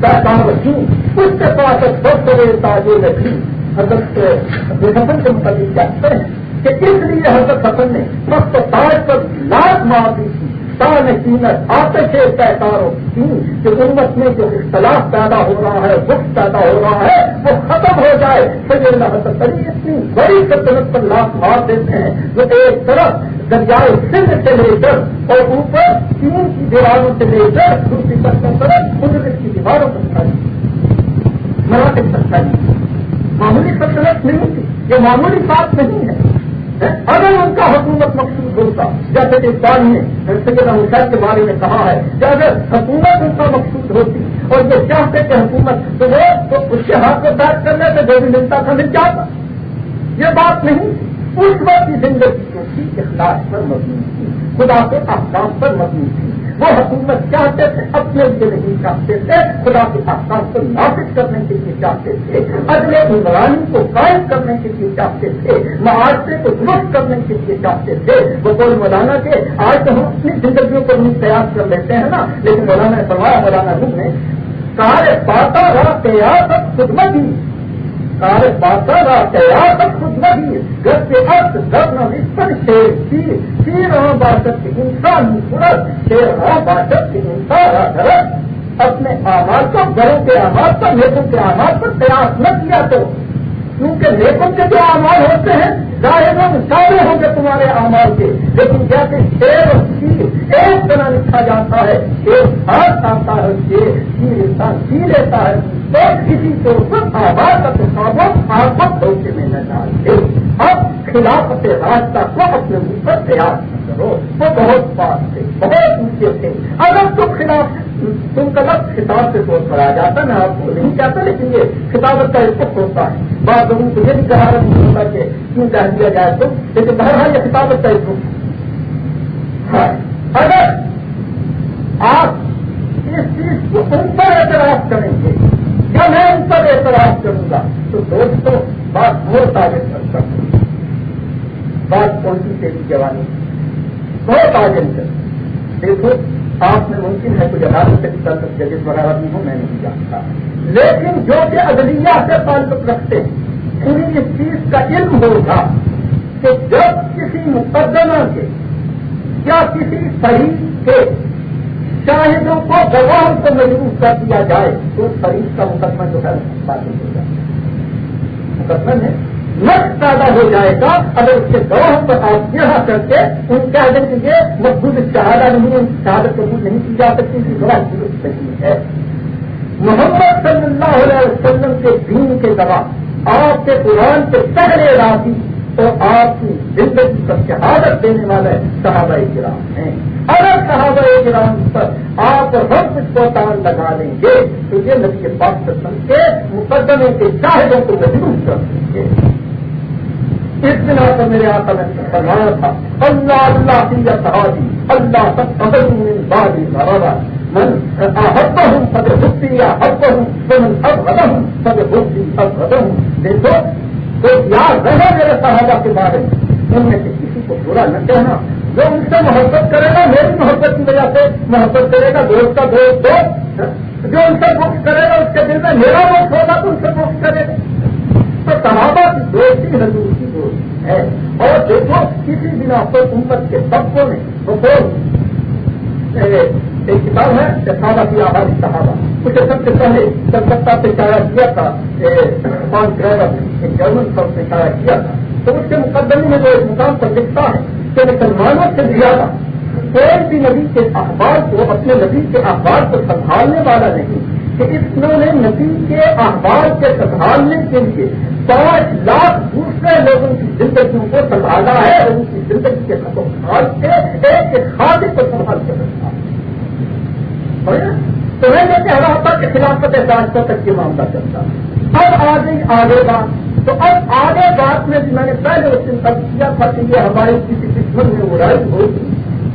پیکار کی، اس کے پاس سب سے تاجر رکھی حضرت حسن کے متعلق کہتے ہیں کہ اس لیے حضرت حسن نے سب تاج پر لاکھ مار دی تھی۔ قیمت آتے تھے، پیکاروں کی کہ امت میں جو اختلاف پیدا ہو رہا ہے دکھ پیدا ہو رہا ہے، وہ ختم ہو جائے۔ تو یہ اللہ اتنی بڑی سلطنت پر لاکھ مار دیتے ہیں جو ایک طرف دریائے سندھ سے لے کر اور اوپر تین کی دیواروں سے لے کر دوسری طرف قدرت کی دیواروں پر کھڑی مراٹھ سکتا معمولی سلطنت نہیں تھی، یہ معمولی بات نہیں ہے۔ اگر ان کا حکومت مقصود ہوتا، جیسے کہ اقبال نے سید حسین کے بارے میں کہا ہے کہ اگر حکومت ان کا مقصود ہوتی اور جو چاہتے کہ حکومت تو وہ تو اس کے ہاتھ کو بیٹھ کرنے سے جو بھی ملتا تھا مل جاتا۔ یہ بات نہیں۔ اس وقت کی زندگی جو تھی اخلاق پر مضمون تھی، خدا کے احکام پر مضمون تھی۔ وہ حکومت چاہتے تھے، اپنے لیے نہیں چاہتے تھے، خدا کے احکام کو نافذ کرنے کے لیے چاہتے تھے، اگلے عمرانی کو قائم کرنے کے لیے چاہتے تھے، معاشرے کو درست کرنے کے لیے چاہتے تھے۔ وہ کوئی مولانا کے، آج تو ہم اپنی زندگیوں کو نہیں تیار کر لیتے ہیں نا، لیکن مولانا فرمایا، مولانا نے سارے پاتا رہا تیار خدمت ہی سارے پاتا رہا تیار خدمت ہی گھر کے ارد دھرنا پر شیر کی۔ رہا باشد کی انسان سورت شیر رہا باشد کی انسان درد اپنے آواز کو گھروں کے آواز پر نیتوں کے آواز پر تیار نہ کیا تو۔ کیونکہ نیتوں کے جو آمار ہوتے ہیں، ظاہر سارے ہوں گے تمہارے آمار کے۔ لیکن جیسے شیر اور چیز ایک طرح لکھا جاتا ہے۔ ایک ہاتھ آتا ہے، شیر چیز انسان سی لیتا ہے۔ تو کسی کو آواز کا تصاویر آپ کو دھوکے میں نہ ڈالتے۔ اب خلافت راستہ کو اپنے منہ پر تیار کرو۔ وہ بہت پاس تھے، بہت اونچے تھے۔ اگر تم خلاف تم کا خطاب سے سوچ پر آ جاتا، میں آپ کو نہیں چاہتا لیکن یہ خطابت کا اس ہوتا ہے۔ بعض لوگوں کو یہ بھی کہا نہیں ہوتا کہ کیوں کہہ دیا جائے تو، لیکن بہرحال یہ خطابت کا اس ہاں۔ اگر آپ اس چیز کو ان پر اعتراض کریں گے یا میں ان پر اعتراض کروں گا۔ تو دوستوں بات بہت آگے چل سکتی بات کون سی تیری جوانی۔ بہت آگے چل دیکھو، آپ میں ممکن ہے کچھ عدالت سے کر سکتے جس وغیرہ بھی ہوں، میں نہیں جانتا۔ لیکن جو کہ عدلیہ سے تعلق رکھتے ہیں، انہیں اس چیز کا علم ہوگا کہ جب کسی مقدمہ کے یا کسی صحیح کے شاہدوں کو گواہ کو مجبور کر دیا جائے، تو فریق کا مقدمہ جو ہے باقی ہو جائے۔ مقدمہ میں نقص پیدا ہو جائے گا اگر اس کے گواہ پر آپ یہاں کر کے ان کہہ دیں کہ یہ مقبول شہادہ نہیں شہادت قبول نہیں کی جا سکتی کہ گواہ درست نہیں ہے۔ محمد صلی اللہ علیہ وسلم کے دین کے گواہ، آپ کے قرآن کے پہلے راضی تو آپ کی زندگی پر شہادت دینے والے صحابہ کرام ہیں۔ اگر صحابہ کرام پر آپ ہم کچھ کو تان لگا لیں گے، تو یہ نبی پاک سن کے مقدمے کے شاہدوں کو مجبور کر دیں گے۔ اس بنا پر میرے آتا میں فرمایا تھا، اللہ اللہ کی صحابی، اللہ سب قدر بادی برابر من حب ہوں سب بھکتی یا حب ہوں تم اب ادم ہوں سب بھکتی اب ہوں دیکھو تو یاد رہے میرے صحابہ کے بارے میں ان میں سے کسی کو برا نہ کہنا۔ جو ان سے محبت کرے گا، میری محبت کی وجہ سے محبت کرے گا، دوست کا دوست دوست۔ جو ان سے بک کرے گا، اس کے دل میں میرا وقت ہوگا، تو ان سے بک کرے گا۔ تو صحابہ کی دوستی حضور کی دوست ہے۔ اور دیکھو کسی بنا پر امت کے طبقوں نے ایک کتاب ہے صحابہ کی آبادی صحابہ اسے سب سے پہلے کلکتہ سے چایا کیا تھا ڈرائیور نے ایک جرمن سب سے چایا کیا تھا۔ تو اس کے مقدمے میں جو ایک مقام پر لکھتا ہے کہ مسلمانوں سے زیادہ کوئی بھی نبی کے اخبار کو، اپنے نبی کے اخبار کو سنبھالنے والا نہیں، کہ اس نے نبی کے اخبار کے سنبھالنے کے لیے پانچ لاکھ دوسرے لوگوں کی زندگیوں کو سنبھالا ہے اور ان کی زندگی کے خطوط کے ایک خاصے کو سنبھال کے رکھا۔ تو میں نے کہ کے خلاف راستہ تک کے معاملہ چلتا اب آگے آگے بات۔ تو اب آگے بات میں میں نے پہلے اس دن تک کیا تھا کہ یہ ہماری کسی قسمت میں اڑائی ہوگی۔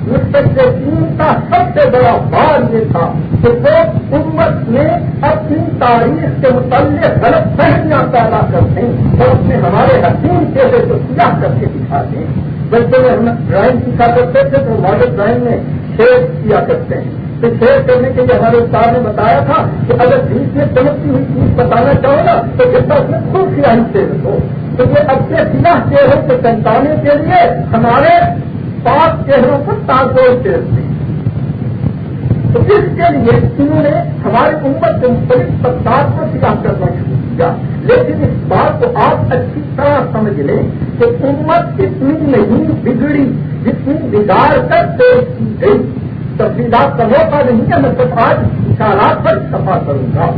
مستقبل کا سب سے بڑا بار یہ تھا کہ وہ امت نے اپنی تاریخ کے متعلق غلط فہمیاں پیدا کر دیں اور اپنے ہمارے حسین چہرے کو سیاح کر کے دکھا دیں جب ہم ڈرائنگ سیکھا کرتے تھے تو ماڈل ڈرائنگ میں شیئر کیا کرتے ہیں۔ تو شیئر کرنے کے لیے ہمارے استاد نے بتایا تھا کہ اگر بیچ میں چمکتی ہوئی چیز بتانا چاہو نا، تو جتنا اس میں خوب سیاہی چہرے ہو تو یہ اپنے سیاہ چہروں کو پہچانے کے لیے ہمارے پانچ چہروں کو تازور چہر تھے تو اس کے لیے انہوں نے ہماری امت کے مختلف سطح کو سیاح کرنا شروع کیا۔ لیکن اس بات کو آپ اچھی طرح سمجھ لیں کہ امت اتنی نہیں بگڑی جتنی بگاڑ کر پیش کی گئی۔ تفصیلات کا موقع نہیں ہے، میں صرف آج اشارات پر سفا کروں گا۔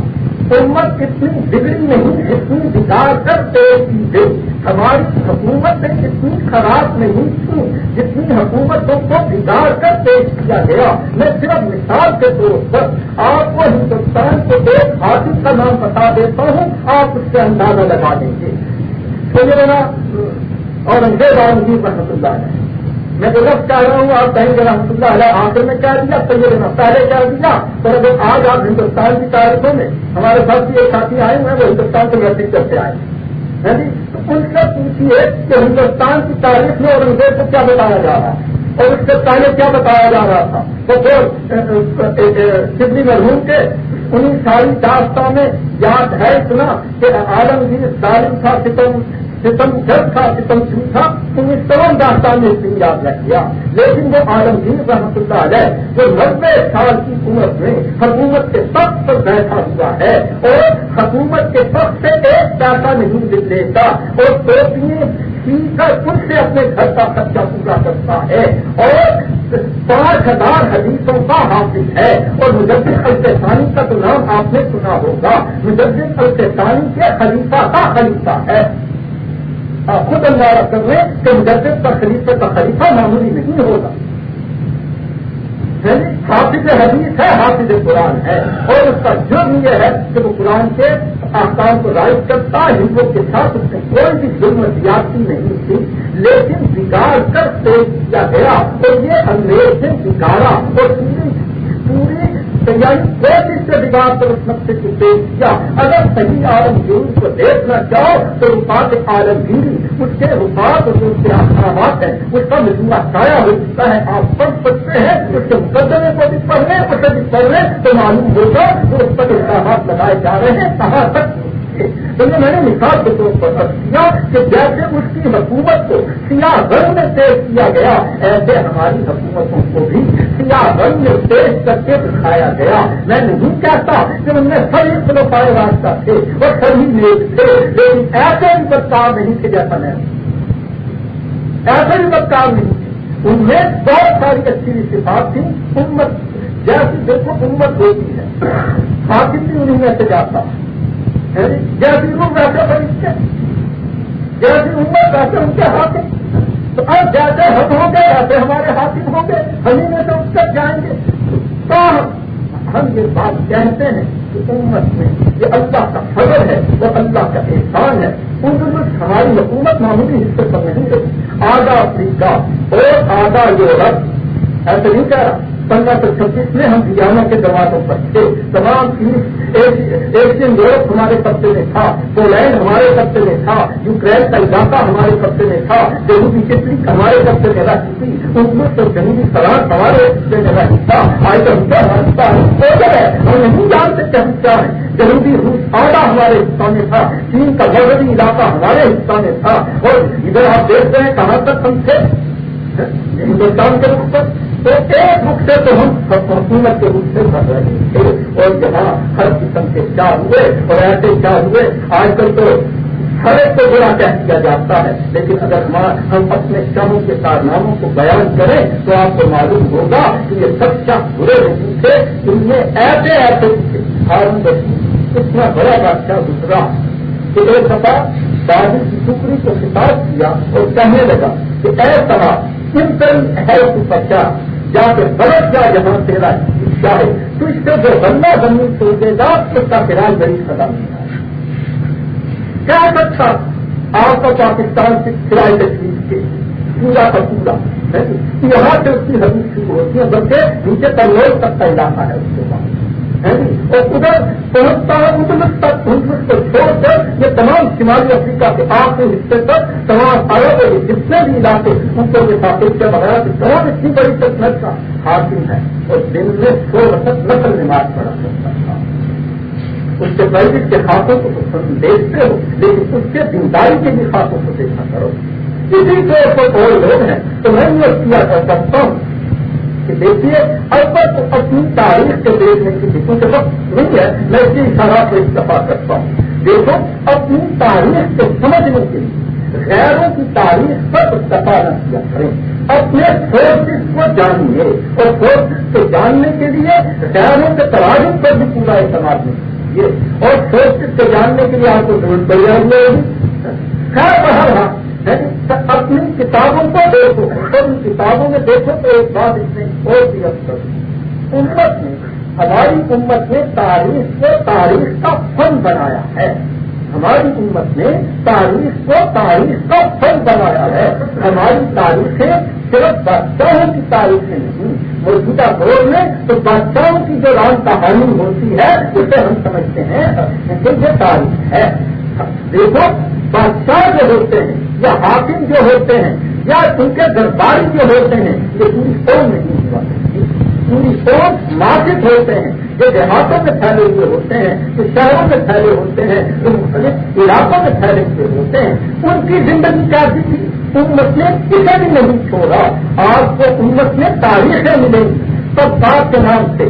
امت اتنی بگڑی نہیں، اتنی بگاڑ کر پیش کی گئی ہماری حکومت نے اتنی خراب نہیں تھی جتنی حکومتوں کو بگاڑ کر پیش کیا گیا۔ میں صرف مثال کے طور پر آپ کو ہندوستان کے ایک ہاتھی کا نام بتا دیتا ہوں، آپ اس سے اندازہ لگا دیں گے۔ تو میرا اورنگزیب عالمگیر رحمت اللہ ہے میں تو لفظ کہہ رہا ہوں، آپ کہیں گے رحمۃ اللہ علیہ، آخر میں کہہ دیا سید نے پہلے کہہ دیا، پر اگر آج آپ ہندوستان کی تاریخوں میں ہمارے ساتھ بھی ایک ساتھی آئے ہوئے وہ ہندوستان سے محسوس کرتے آئے۔ ہیں جی؟ تو ان سے پوچھیے کہ ہندوستان کی تاریخ میں اورنگزیب کو کیا بتایا جا رہا ہے؟ اور اس سے پہلے کیا بتایا جا رہا تھا؟ تو پھر سڈنی مرحوم کے انہیں ساری داستوں میں یاد ہے؟ اتنا کہ عالمگیر ظالم تھا، ستم ستم جب تھا ستم چو تھا تم اس تمام داستان میں دن یاد رکھ دیا لیکن وہ عالمگیر رحمت اللہ علیہ، جو نبے سال کی عمر میں حکومت کے سخت پر بیٹھا ہوا ہے اور حکومت کے سخت سے ایک پیسہ نہیں دل لیتا اور ٹوپیاں سی کر سے اپنے گھر کا خرچہ پورا کرتا ہے اور پانچ ہزار حدیثوں کا حافظ ہے اور مجدد الفانی کا تو نام آپ نے سنا ہوگا۔ مجدد الفانی کے خلیفہ کا خلیفہ ہے۔ خود اندازہ کر رہے کہ مجدد کا خلیفے کا خلیفہ معمولی نہیں ہوگا۔ یعنی حافظ حدیث ہے، حافظ قرآن ہے۔ اور اس کا جرم یہ ہے کہ وہ قرآن کے آکام کو رائج کرتا ہندوؤں کے ساتھ اس میں کوئی بھی ظلم زیادتی نہیں تھی، لیکن بگاڑ کر پیش کیا گیا اور یہ انگریز نے بگاڑا اور پوری پوری یعنی کوئی اس سے بگاڑ کر اس نقطے کو پیش کیا اگر صحیح عالمگیر کو دیکھنا چاہو تو رفات عالمگیری، اس کے رفات اور جو اس کے احکامات ہیں۔ اس کا مجموعہ سایہ ہو چکا ہے۔ آپ پڑھ سکتے ہیں، اس کے مقدمے کو بھی پڑھ لیں، اسے بھی پڑھ لیں، تو معلوم ہوگا کہ اس پر الزامات لگائے جا رہے ہیں، کہاں تک تو یہ میں نے مثال کے طور پر رکھ دیا کہ جیسے اس کی حکومت کو سیاہ رنگ میں پیش کیا گیا، ایسے ہماری حکومتوں کو بھی سیاہ رنگ میں پیش کر کے دکھایا گیا۔ میں نہیں کہتا کہ ان میں سبھی فلو پائے راستہ تھے اور سبھی نیک تھے، لیکن ایسے بھی بدکار نہیں تھے جیسا میں ایسے بھی بدکار نہیں تھے۔ ان میں بہت ساری اچھی صفات تھی امت جیسی دیکھو امت ہوتی ہے۔ ہاں، حاکم بھی انہیں میں سے جاتا۔ یعنی جیسی روح ویسے فرشتے جیسی عمر ویسے ان کے ہاتھ تو اب جیسے ہم ہوں گے ویسے ہمارے حاصل ہوں گے ہم میں سے اس تک جائیں گے۔ تو ہم یہ بات کہتے ہیں کہ امت میں یہ اللہ کا فضل ہے، وہ اللہ کا احسان ہے۔ ان ہماری حکومت معمولی حصے پر نہیں رہی آدھا افریقہ اور آدھا یورپ ایسے نہیں کہہ رہا۔ پندرہ سو چھبیس میں ہم ویجانا کے دروازوں پر تھے۔ تمام ایشین یورپ ہمارے قبضے میں تھا، پولینڈ ہمارے قبضے میں تھا، یوکرین کا علاقہ ہمارے قبضے میں تھا، جنوبی چٹری ہمارے قبضے میں رہتی تھی ان تو جنوبی سراہد ہمارے قبضے میں رہتی تھا۔ آج تو ہے، ہم نہیں جانتے کہ ہم کیا ہیں۔ جنوبی روس آدھا ہمارے حصہ میں تھا، چین کا مغربی علاقہ ہمارے حصہ میں تھا۔ اور ادھر آپ دیکھتے ہیں کہاں تک ہم تھے؟ ہندوستان کے روپ پر۔ تو ایک رخ سے تو ہم حکومت کے روپ سے کر رہے تھے اور جہاں ہر قسم کے کیا ہوئے اور ایسے کیا ہوئے؟ آج کل تو ہر ایک کو برا کہہ دیا جاتا ہے، لیکن اگر ہم اپنے شاموں کے کارناموں کو بیان کریں تو آپ کو معلوم ہوگا کہ یہ سب شخص برے نہیں تھے۔ ان میں ایسے ایسے ہارون اتنا بڑا بادشاہ گزرا کہ ایک دفعہ دادی کی ٹکڑی کو خطاب کیا اور کہنے لگا کہ ایسا سمپل ہے تو بچہ جا کے برت جا جہاں تیرا اچھا ہے۔ تو اس سے جو بندہ زمین سوچے گا اس کا فراج بڑی سزا ملتا ہے۔ کیا اچھا آپ کا پاکستان سے کرائے تشریف کے پورا کا پورا۔ یہاں سے اس کی حدیث شروع ہوتی ہے۔ بلکہ نیچے تلوڑ تک کا علاقہ ہے اس کے بعد۔ اور ادھر پہنچتا ہے ادھر تک کو چھوڑ کر یہ تمام شمالی افریقہ کے آخری حصے تک تمام عرب اور جتنے بھی علاقے اوپر کے ساتھ وغیرہ کی تمام اتنی بڑی تکنت کا حاصل ہے اور دن میں سو وقت نسل نماز پڑا سکتا تھا۔ اس کے پہلے کے ہاتھوں کو دیکھتے ہو، لیکن اس کے دینداری کے بھی ہاتھوں کو دیکھا کرو۔ کسی طور پر اور لوگ ہیں تو میں یہ کیا کر سکتا ہوں۔ کہ دیکھیے اب تک اپنی تاریخ کے دیکھنے کی کیونکہ وقت نہیں ہے، میں اسی اشارہ سے استفا کرتا ہوں۔ دیکھو اپنی تاریخ کو سمجھنے کے لیے غیروں کی تاریخ پر استفا نہ کیا کریں۔ اپنے فورسز کو جانیے اور فورسز کو جاننے کے لیے غیروں کے تراجم پر بھی پورا اعتماد نہیں کیجیے۔ اور فورسز کو جاننے کے لیے آپ کو ضرورت پڑ جائے خیر بہرحال۔ اپنی کتابوں کو دیکھو۔ ان کتابوں میں دیکھو تو ایک بات اس نے اور بھی افسر امت نے، ہماری امت نے تاریخ کو تاریخ کا فن بنایا ہے۔ ہماری امت نے تاریخ کو تاریخ کا فن بنایا ہے۔ ہماری تاریخیں صرف بادشاہوں کی تاریخیں نہیں، موجودہ دور میں تو بادشاہوں کی جو رام کہانی ہوتی ہے، اسے ہم سمجھتے ہیں کہ یہ تاریخ ہے۔ دیکھو، بادشاہ جو ہوتے ہیں یا حاکم جو ہوتے ہیں، یا ان کے درباری جو ہوتے ہیں، یہ پوری قوم نہیں ہوا۔ پوری قوم ناصف ہوتے ہیں، جو دیہاتوں میں پھیلے ہوئے ہوتے ہیں، جو شہروں میں پھیلے ہوتے ہیں، جو مختلف علاقوں میں پھیلے ہوئے ہوتے ہیں۔ ان کی زندگی کیا تھی؟ امت نے کسی بھی نہیں چھوڑا۔ آپ کو امت میں تاریخیں ملیں۔ گی سب کے نام سے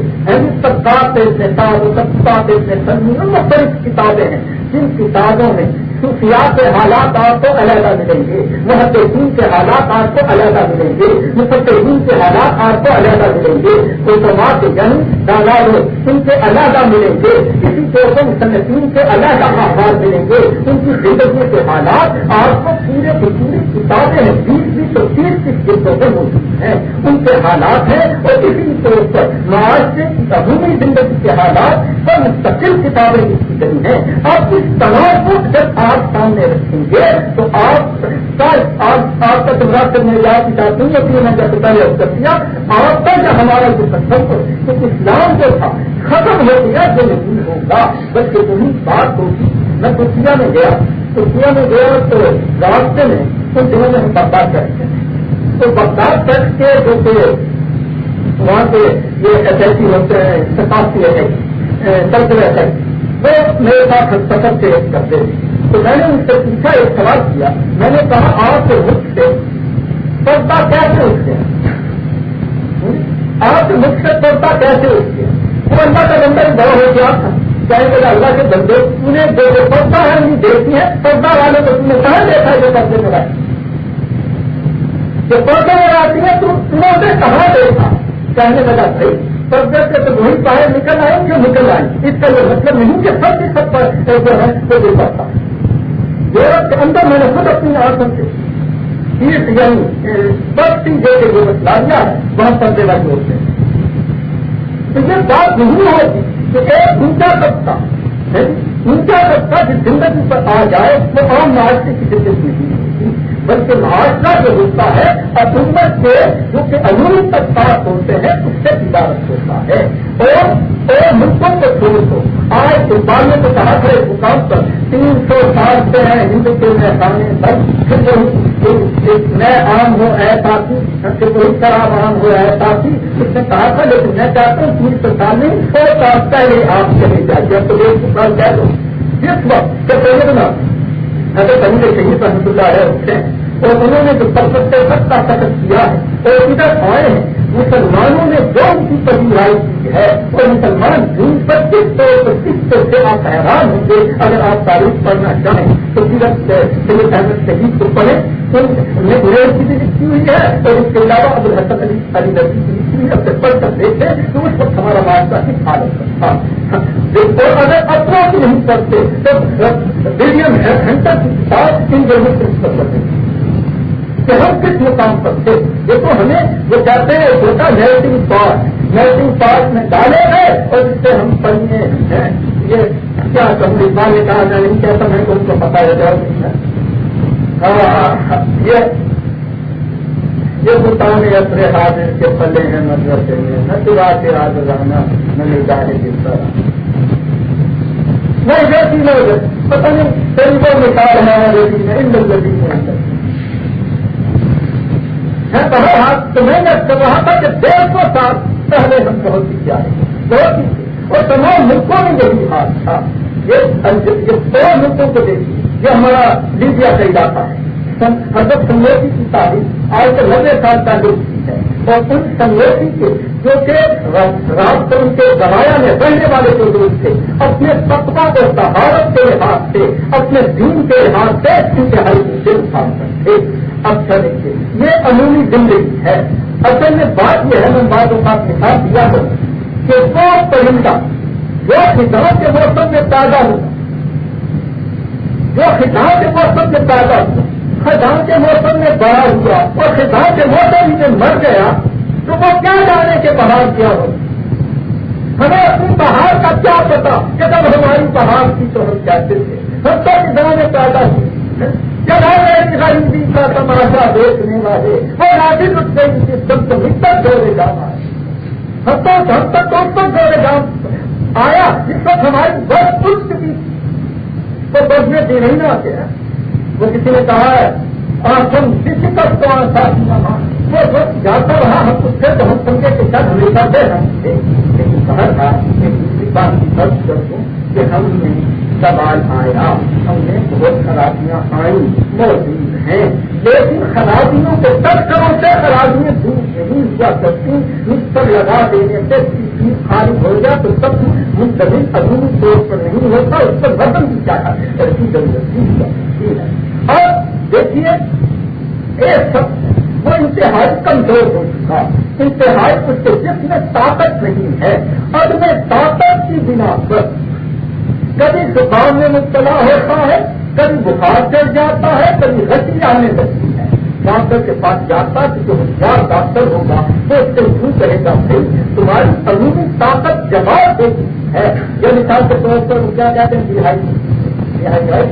سب سے اتنے سال سب اتنے سنگی مختلف کتابیں ہیں۔ جن کتابوں میں صوفیات کے حالات آپ کو علیحدہ ملیں گے محدودین کے حالات آپ کو علیحدہ ملیں گے مفتین کے حالات آپ کو علیحدہ ملیں گے۔ کوئی کے جنگ دادار ان کے علیحدہ ملیں گے، کسی طور مصنفین کے علیحدہ احوال ملیں گے۔ ان کی زندگی کے حالات آپ کو پورے کی پوری کتابیں ہیں، بیس بیس اور تیس تیس جلدوں میں موجود ہیں، ان کے حالات ہیں اور اسی طور پر معاشرے کی عمومی زندگی کے حالات پر مستقل کتابیں لکھی گئی ہیں۔ اب اس طرح کو جب آپ سامنے رکھیں گے تو آپ آپ کا تمہارا کرنے یاد چاہتی ہوں کہ میں جب پہلے کر دیا آپ کا جو ہمارا جو تصور اسلام جو تھا، ختم ہو گیا جو نہیں ہوگا، بلکہ وہی بات ہوگی۔ میں ترکیا میں گیا ترکیا میں گیا تو راستے میں ان دنوں میں ہم برداشت کرتے ہیں تو برداشت کر کے جو کہ وہاں سے یہ ایس ایس سی ہوتے ہیں، ثقافتی ایس کلچرل ایس وہ میرے ساتھ سفر سے کرتے تو میں نے ان سے پوچھا، ایک سوال کیا۔ میں نے کہا، آپ کے ملک سے پردہ کیسے اٹھ گیا؟ آپ کے ملک سے پردہ کیسے اٹھ گیا؟ وہ اللہ کا بندہ بھی بڑا ہو گیا تھا۔ چاہے میرا اللہ کے بندے انہیں جو جو پردہ ہے نہیں دیکھتی ہے، پردہ والے کو تم نے کہاں دیکھا جو پردے میں آئے جو پردے میں آتی ہے تو تمہیں اسے کہاں دیکھا؟ کہنے لگا، بھائی پردے سے تو وہی باہر نکل آئے، کیوں نکل آئے؟ اس کا یہ مطلب نہیں کہ سب کے سب پر جو ہے وہ دیکھ پاتا یورپ کے اندر میں نے خود اپنی آسن سے تیس یعنی بستی جو کہ جو لیا ہے، وہاں پردے لگے ہوتے ہیں۔ تو یہ بات نہیں ہوگی کہ ایک اونچا سبتا اونچا سبتا جس زندگی پر آ جائے، وہ عام معاشرے کی زندگی نہیں ہوتی بلکہ معاشرہ جو ہوتا ہے حکومت کے جو کہ عمومی طبقات ہوتے ہیں، اس سے تجارت ہوتا ہے۔ اور اور ملکوں کو چھوڑ دو آج قربانی کو کہا تھا اس مقام پر تین سو سال سے ہیں ہندو کے میں بس پھر ایک نئے عام ہو ایسا پھر کوئی خراب عام ہو ایسا اس نے کہا تھا، لیکن میں چاہتا ہوں تین سو سال میں سو سال پہلے آپ چلے جائیے تو ایک سال کہہ دو جس وقت کہ پہلے نا اگر کہیں سے شہید رحمت اللہ ہے اور انہوں نے جو سب سے کا سفر کیا ہے اور ادھر آئے ہیں، مسلمانوں نے جو ان کی پذیرائی کی ہے اور مسلمان دین پر کس طور پر کس طور سے آپ حیران ہوں گے؟ اگر آپ تاریخ پڑھنا چاہیں تو سیرت سید احمد شہید کو پڑھیں۔ تو انہیں گریز کی بھی لکھی ہوئی ہے اور اس کے علاوہ ابو الحسن علی علی نبی کی لکھی ہوئی اب پڑھ کر دیکھتے تو اس وقت ہمارا معاشرہ کی حالت تھا ہاں۔ اور اگر اپنا بھی نہیں کرتے تو ولیم ہنٹر کی کتاب ان دونوں سے کہ ہم کس مقام پر تھے دیکھو ہمیں وہ کہتے ہیں چھوٹا نیٹنگ پارٹ نیٹنگ پارٹ میں ڈالے گئے اور اس سے ہم پڑھنے ہیں۔ یہ کیا کمپنی نے کہا میں نہیں کہتا میں کو ان کو پتا ہے ہاں یہ یہ بتاؤ نے اپنے حاضر کے پلے ہیں، مدرسے میں نہ چرا کے آج رہنا نہ نکالے جس طرح نہیں جیسی لوگ پتہ نہیں کئی طریقوں مثال ہے ریڈی میں ان لوگ میں ہے ہاتھ تو میں نے کہا تھا کہ ڈیڑھ سو سال پہلے ہم بہت ہی کیا بہت اور تمام ملکوں میں یہی ہاتھ تھا۔ یہ دو ملکوں کو دیکھیے۔ یہ ہمارا لیبیا کا علاقہ ہے۔ حضرت سنگوتی کی تعریف آج سے نبے سال تعلق کی ہے۔ اور ان سنگوتی کے جو کہ رات کے گوایا میں رہنے والے جو لوگ تھے، اپنے سطح کو سہارت کے لحاظ سے، اپنے دین کے لحاظ سے ان کے ہر سے اٹھا سکتے اچھا دیکھیے، یہ عمومی زندگی ہے۔ اصل میں بات یہ ہے، میں بعض کا مثال دیا ہوں کہ وہ پرندہ، جو کسان کے موسم میں پیدا ہوگا جو کسان کے موسم میں پیدا ہوا خزان کے موسم میں بڑا ہوا اور خزان کے موسم میں مر گیا، تو وہ کیا جانے کے بہار کیا ہو؟ ہمیں اپنی بہار کا کیا پتا کہ جب ہماری بہار کی تو ہم کہتے تھے، ہم تو کسان میں پیدا ہوئے۔ غریبی کا تماشا دیکھنے والے وہ راجی اٹھ گئی سسٹم کو تک جوڑے جانا ہے ہم تو ہم تک تو تک جوڑے جا آیا جس وقت ہماری بس پل چکی۔ تو بس میں دے نہیں آتے ہیں وہ کسی نے کہا ہے اور تم کسی تک تو ساتھ وہ وقت جاتا رہا، ہم اس سے تو ہم سمجھے کہ کیا ہمیشہ دے رہے تھے لیکن کہا تھا کہ دوسری بات کی فرض کر دوں کہ ہم نے سوال آیا ہم نے بہت خرابیاں آئی موجود ہیں، لیکن خرابیوں کے تک کروں سے خرابیاں دور نہیں ہوا کرتی اس پر لگا دینے سے چیز خالی ہو جائے تو سب مستقل ابھی طور پر نہیں ہوتا، اس پر وزن بھی کیا ایسی ضرورت ہے۔ اور دیکھیے ایک سب وہ انتہائی کمزور ہو چکا۔ انتہائی اس کے جس میں طاقت نہیں ہے۔ اور میں طاقت کی بنا پر کبھی زکام میں مبتلا ہوتا ہے، کبھی بخار چڑھ جاتا ہے، کبھی رسی آنے لگتی ہے۔ ڈاکٹر کے پاس جاتا ہے جو ہوشیار ڈاکٹر ہوگا تو اس سے یوں کہے گا، بھائی، تمہاری عمومی طاقت جواب دیتی ہے۔ یہ مثال کے طور پر وہ کیا کہتے ہیں؟ رہائی جو ہے۔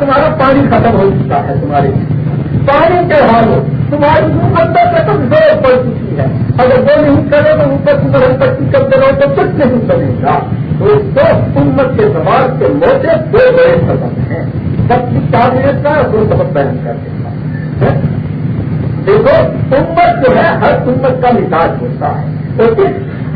تمہارا پانی ختم ہو چکا ہے، تمہارے۔ پانی کے حال تمہاری اندر سے زور پڑ چکی ہے اگر وہ نہیں کرے تو اوپر کی طرح کی کرتے رہو تو کچھ نہیں کرے گا۔ تو دو امت کے سماج کے موقع دو بڑے قدم ہیں۔ سب کی تعمیر کا وہ سبب بیان کر دیتا دیکھو، امت جو ہے، ہر امت کا مزاج ہوتا ہے۔ تو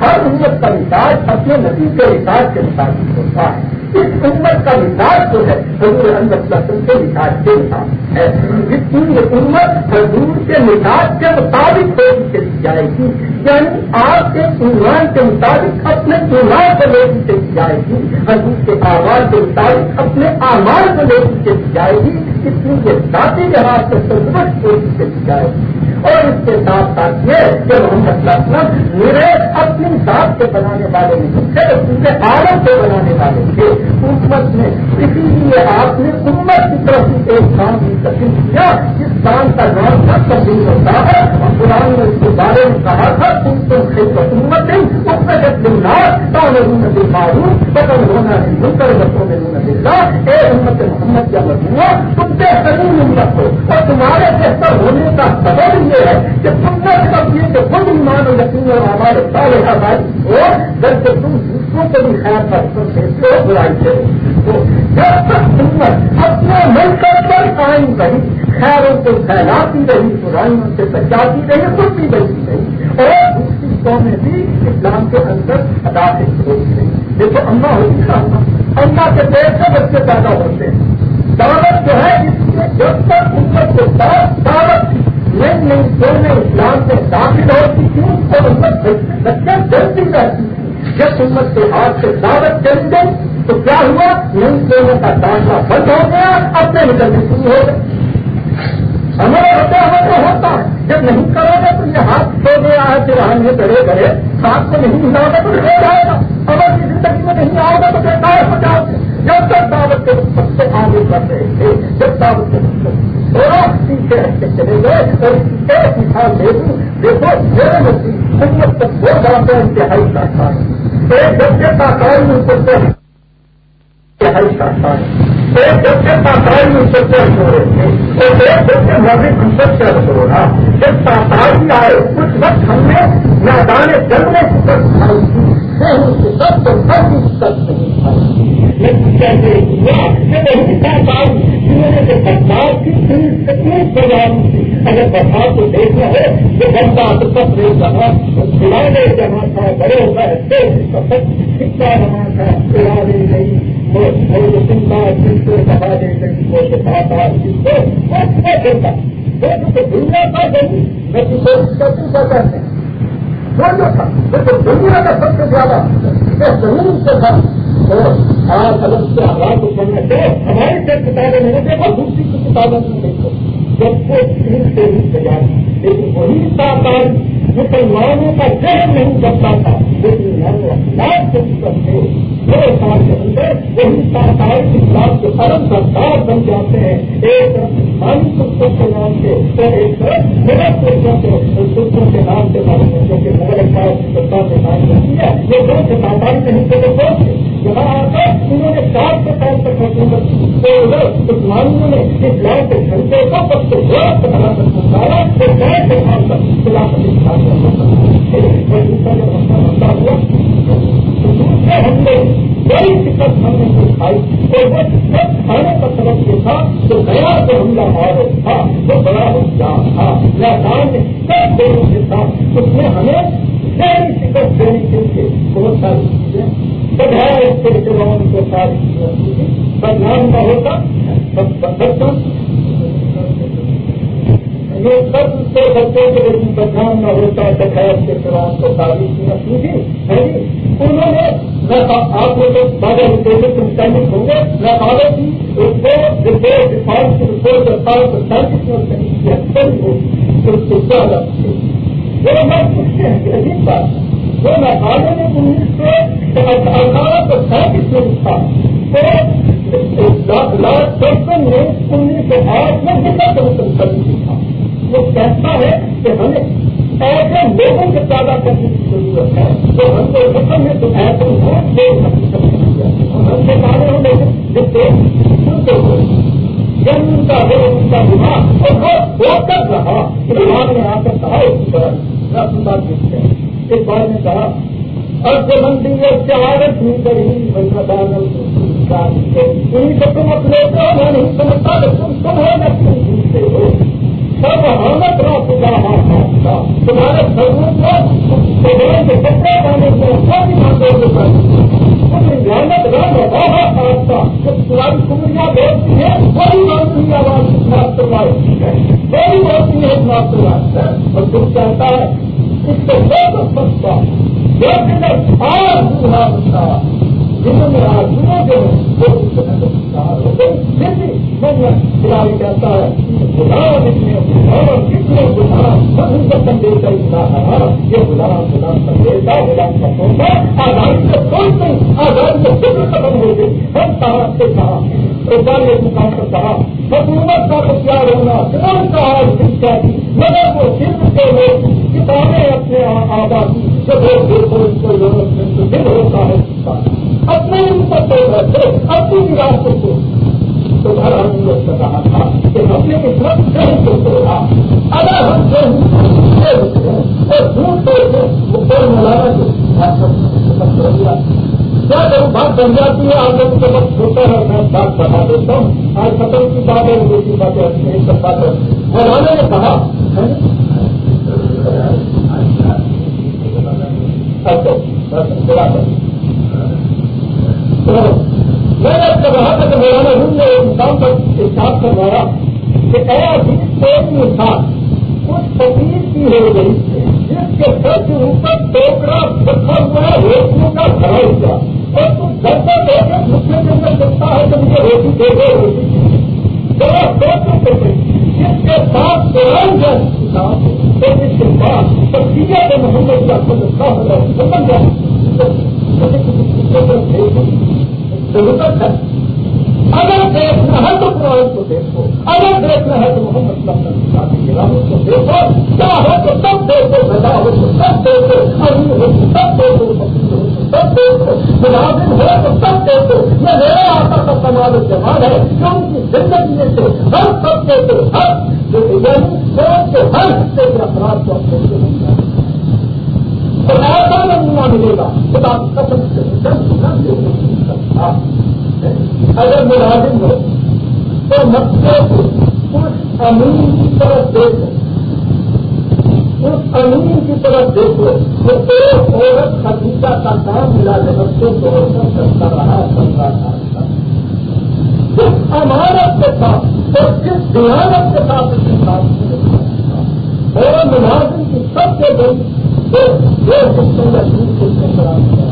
ہر امت کا مزاج اپنے نتیجے کے مزاج کے مطابق ہوتا ہے۔ اس امت کا مزاج جو ہے حضور احمد لسن کے مزاج کے مطابق ہے۔ جتنی یہ امت حضور کے مزاج کے مطابق ہوتی چلی جائے گی۔ یعنی آپ کے ایمان کے مطابق، اپنے ایمان کو لے کی چلی جائے گی۔ حضور کے آواز کے مطابق، اپنے آواز کو لے کی چلی جائے گی۔ اتنی یہ ذاتی لحاظ سے سنگھرش ہوتی چلی جائے گی۔ اور اس کے ساتھ ساتھ یہ کہ محمد وسلم میرے اپنی ذات کے بنانے والے نہیں تھے پورے عالم کے بنانے والے تھے۔ حکومت میں، اسی لیے آپ نے امت کی طرف ایک کام کی تقسیم کیا، جس کام کا نام تھا تبدیل ہوتا ہے اور قرآن نے اس کے بارے میں کہا تھا، تم تم خدمت نہیں اس میں سے ہونا نہیں منکر بچوں میں ہونا دلّا اے امت محمد کا مجموعہ تم بہترین امت ہو اور تمہارے بہتر ہونے کا سبب یہ ہے کہ تم نے سب یہ کہ خود ایمان یقین اور ہمارے سارے ہماری ہو جبکہ تم دوسروں کو بھی خیر کا حکم ہو برائی سے جب تک امت اپنے مل کر پر قائم رہی خیروں کو پھیلاتی رہی برائیوں سے بچاتی رہی خود بھی بچتی رہی اور دوسری قومیں بھی اسلام کے اندر ادا سے ہوتی رہی دیکھو اما ہوتی نا اما کے پیٹ سے بچے پیدا ہوتے ہیں۔ دعوت جو ہے، اس میں جب تک امت کے ساتھ دعوت تھی نہیں نہیں دونوں اسلام میں داخل ہوتی تھی اور امت بچے جلدی رہتی جب امت کے ہاتھ سے دعوت چل گئی، تو کیا ہوا؟ نہیں دونوں کا داخلہ بند ہو گیا اپنے نکلنے شروع ہو گئے ہمارا ہوتا ہے تو ہوتا ہے، جب نہیں کرو گے تو یہ ہاتھ کھو گیا ہے پھر ہم یہ کرے کرے ہاتھ کو نہیں ملاؤ گے تو کھو جائے گا۔ اگر کی زندگی میں نہیں آؤ گا تو پھر دعوت ہو جاؤ گے۔ جب تک دعوت کے سب سے آگے بڑھ رہے تھے، جب دعوت کے کے پیچھے رکھتے چلے گئے اور ایک مثال دے دوں دیکھو میرے نزدیک حکومت تک وہ جاتے ہیں انتہائی شاخا ہے ایک بچے کا کام ان کو انتہائی شاخا ہے ایک بچے میں سب سے ہو اور ایک بچے مزید ہم سب سے ہو رہا جب پاتائی آئے اس وقت ہم نے میدان جنگ میں کھائی تھی سب تو سب کی۔ سب نہیں جنہوں نے کی کتنی پروگرام اگر برسات کو دیکھنا ہے تو بندہ تو سب رہے جہاں کھلانے جہاں تھا، بڑے ہوتا ہے سب کتنا رہا تھا کھلانے نہیں۔ دنیا کا میں کسی کا کرتے تھا دنیا کا سب سے زیادہ سے تھا اور الگ سے ہماری سے کتابیں نہیں دیکھو دوسری کی کتابیں نہیں دیکھو جب کو تین سے ہی تیار لیکن وہی ساکار مسلمانوں کا ذہن نہیں کرتا تھا، لیکن اللہ سے کرتے سال کے اندر وہی سرکار اسلام کے ارب سردار بن جاتے ہیں۔ ایک خالی سکوں کے نام سے اور ایک میرا سوچوں کے سکوں کے نام سے ہمارے بچوں کے مغل سرکار کے نام کرتی ہے یہ دو سے سرکاری نہیں تھے وہ یہاں آ کر انہوں نے چار کے سال تک حکومت تو مسلمانوں نے اسلام کے گھنٹے کو سب سے زیادہ بنا کر پہنچایا تو گئے کا دوسرے ہم نے بڑی دقت ہم نے وہ دقت کھانے کا سبب یہ تھا جو نیا جو تھا وہ بڑا ہوشیار تھا میدان میں سب دونوں اس میں ہمیں ذہنی شکست دینے کے لیے بہت ساری چیزیں بغیر اس کے جوان کو ساری چیزیں بدنام ہوتا یہ سب سے بچے کے لیکن بدنام نہ ہوتا ہے بغیر کے جوان کو تعریف نہ سیکھی انہوں نے میں آپ لوگ بارہ روپئے سے سینک ہوں گے میں بارہ کی رپورٹ رپورٹ ڈفاٹ کی رپورٹ کرتا ہوں تو سینک میں اچھی ہوگی اس کو زیادہ وہ میں پوچھتے ہیں کہ عجیب بات وہ میں بارہ نے انیس سو اٹھارہ سو سینتیس میں لکھا تو لاکھ پرسن نے انیس سو آٹھ میں جتنا کمیشن کر تھا وہ کہتا ہے کہ ہمیں ایسے لوگوں سے پیدا کرنے کی ضرورت ہے جو ہم کو حکم ہے تو ایسے ہوں ہو ہم سے پہلے ہوں لیکن جس سے سنتے ہوئے جن کا وہ ان کا دماغ اور وہ ہو کر رہا کہ دماغ نے آ کر کہا اس طرح رسمدار دیکھتے ہیں اس بار نے کہا ارد منڈی میں چوارت نہیں کری بندہ دان انہیں سے تم اپنے کو میں نہیں سمجھتا تم تم ہے نہ تم جیتے ہو سب حامت رہا خدا تمہارے سرو کو خدا کے کپڑے پانے کو سب مانگے ہوئے تم محنت رنگ رہا پڑتا تمہاری کمریاں بولتی ہے بڑی بڑی آواز سماپت کروائی ہے بڑی بڑی ہے سماپت کروائی ہے۔ اور تم کہتا ہے، اس کو بہت سستا جو کہ ہاں، آج جنہوں نے آج دنوں وہ کھلاڑی کہتا ہے اور کتنے سب ان کا سندیش کا یہ سندیش کا کا سوچا آزادی سے کوئی نہیں آزادی سے فکر ختم ہو گئی ہم سے کہا ایک بار ایک مقام پر کہا حکومت کا اختیار ہونا کون کا آج شکشا مگر وہ صرف کے لوگ کتابیں اپنے آزادی سے لوگ دیکھو کو ضرورت اپنے نہیں سو رہے تھے اپنی نگاہ کو تو گھر ہم نے کہا تھا کہ ہم نے اس وقت کو توڑا اگر ہم صحیح اور دور توڑ کے وہ کوئی مولانا جو کیا جب بات بن جاتی ہے، آپ لوگوں کے وقت ہوتا ہے، میں بات بتا دیتا ہوں۔ آج ختم کی بات ہے دوسری باتیں ایک بات ہے مولانا نے کہا ہاں جی؟ اچھا میں نے کر رہا تھا کہ مولانا ہوں نے انسان پر احساس کروایا کہ ایسی ایک انسان اس فقیر کی ہو گئی جس کے سر کے اوپر ٹوکرا رکھا ہوا ہے، روٹیوں کا بھرا ہوا اور تم گھر پر دے کے دوسرے کے اندر سکتا ہے کہ مجھے روٹی دے دے، روٹی ذرا سوچ سکتے جس کے ساتھ قرآن ہے، تو اس کے بعد سبزیاں کے محمد کا خود سمجھ جائے آتا کا سماج ہے کہ ان کی زندگی میں سے ہر سب دیکھو ہر جو یعنی سوچ کے ہر حصے کے افراد کو اپنے سے مل جائے تو ایسا نمونہ ملے گا خدا قسم سے اگر ملازم ہو تو مسئلے کو اس امین کی طرف دیکھو اس امین کی طرف دیکھو تو ایک عورت خدیجہ کا کام ملا جب سے دور کر سکتا رہا پندرہ سال کا جس امانت کے ساتھ اور جس دیانت کے ساتھ اس کے ساتھ اور ملازم کی سب سے بڑی دو حصوں میں دودھ کو کرا دیا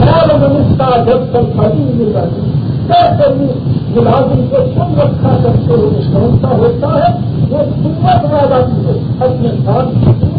خیال منستا جب تک خالی مل جاتی کبھی ملازم کو سب رکھا کرتے ہوئے سمجھتا ہوتا ہے، وہ سمت میں جاتی ہے، اپنے ساتھ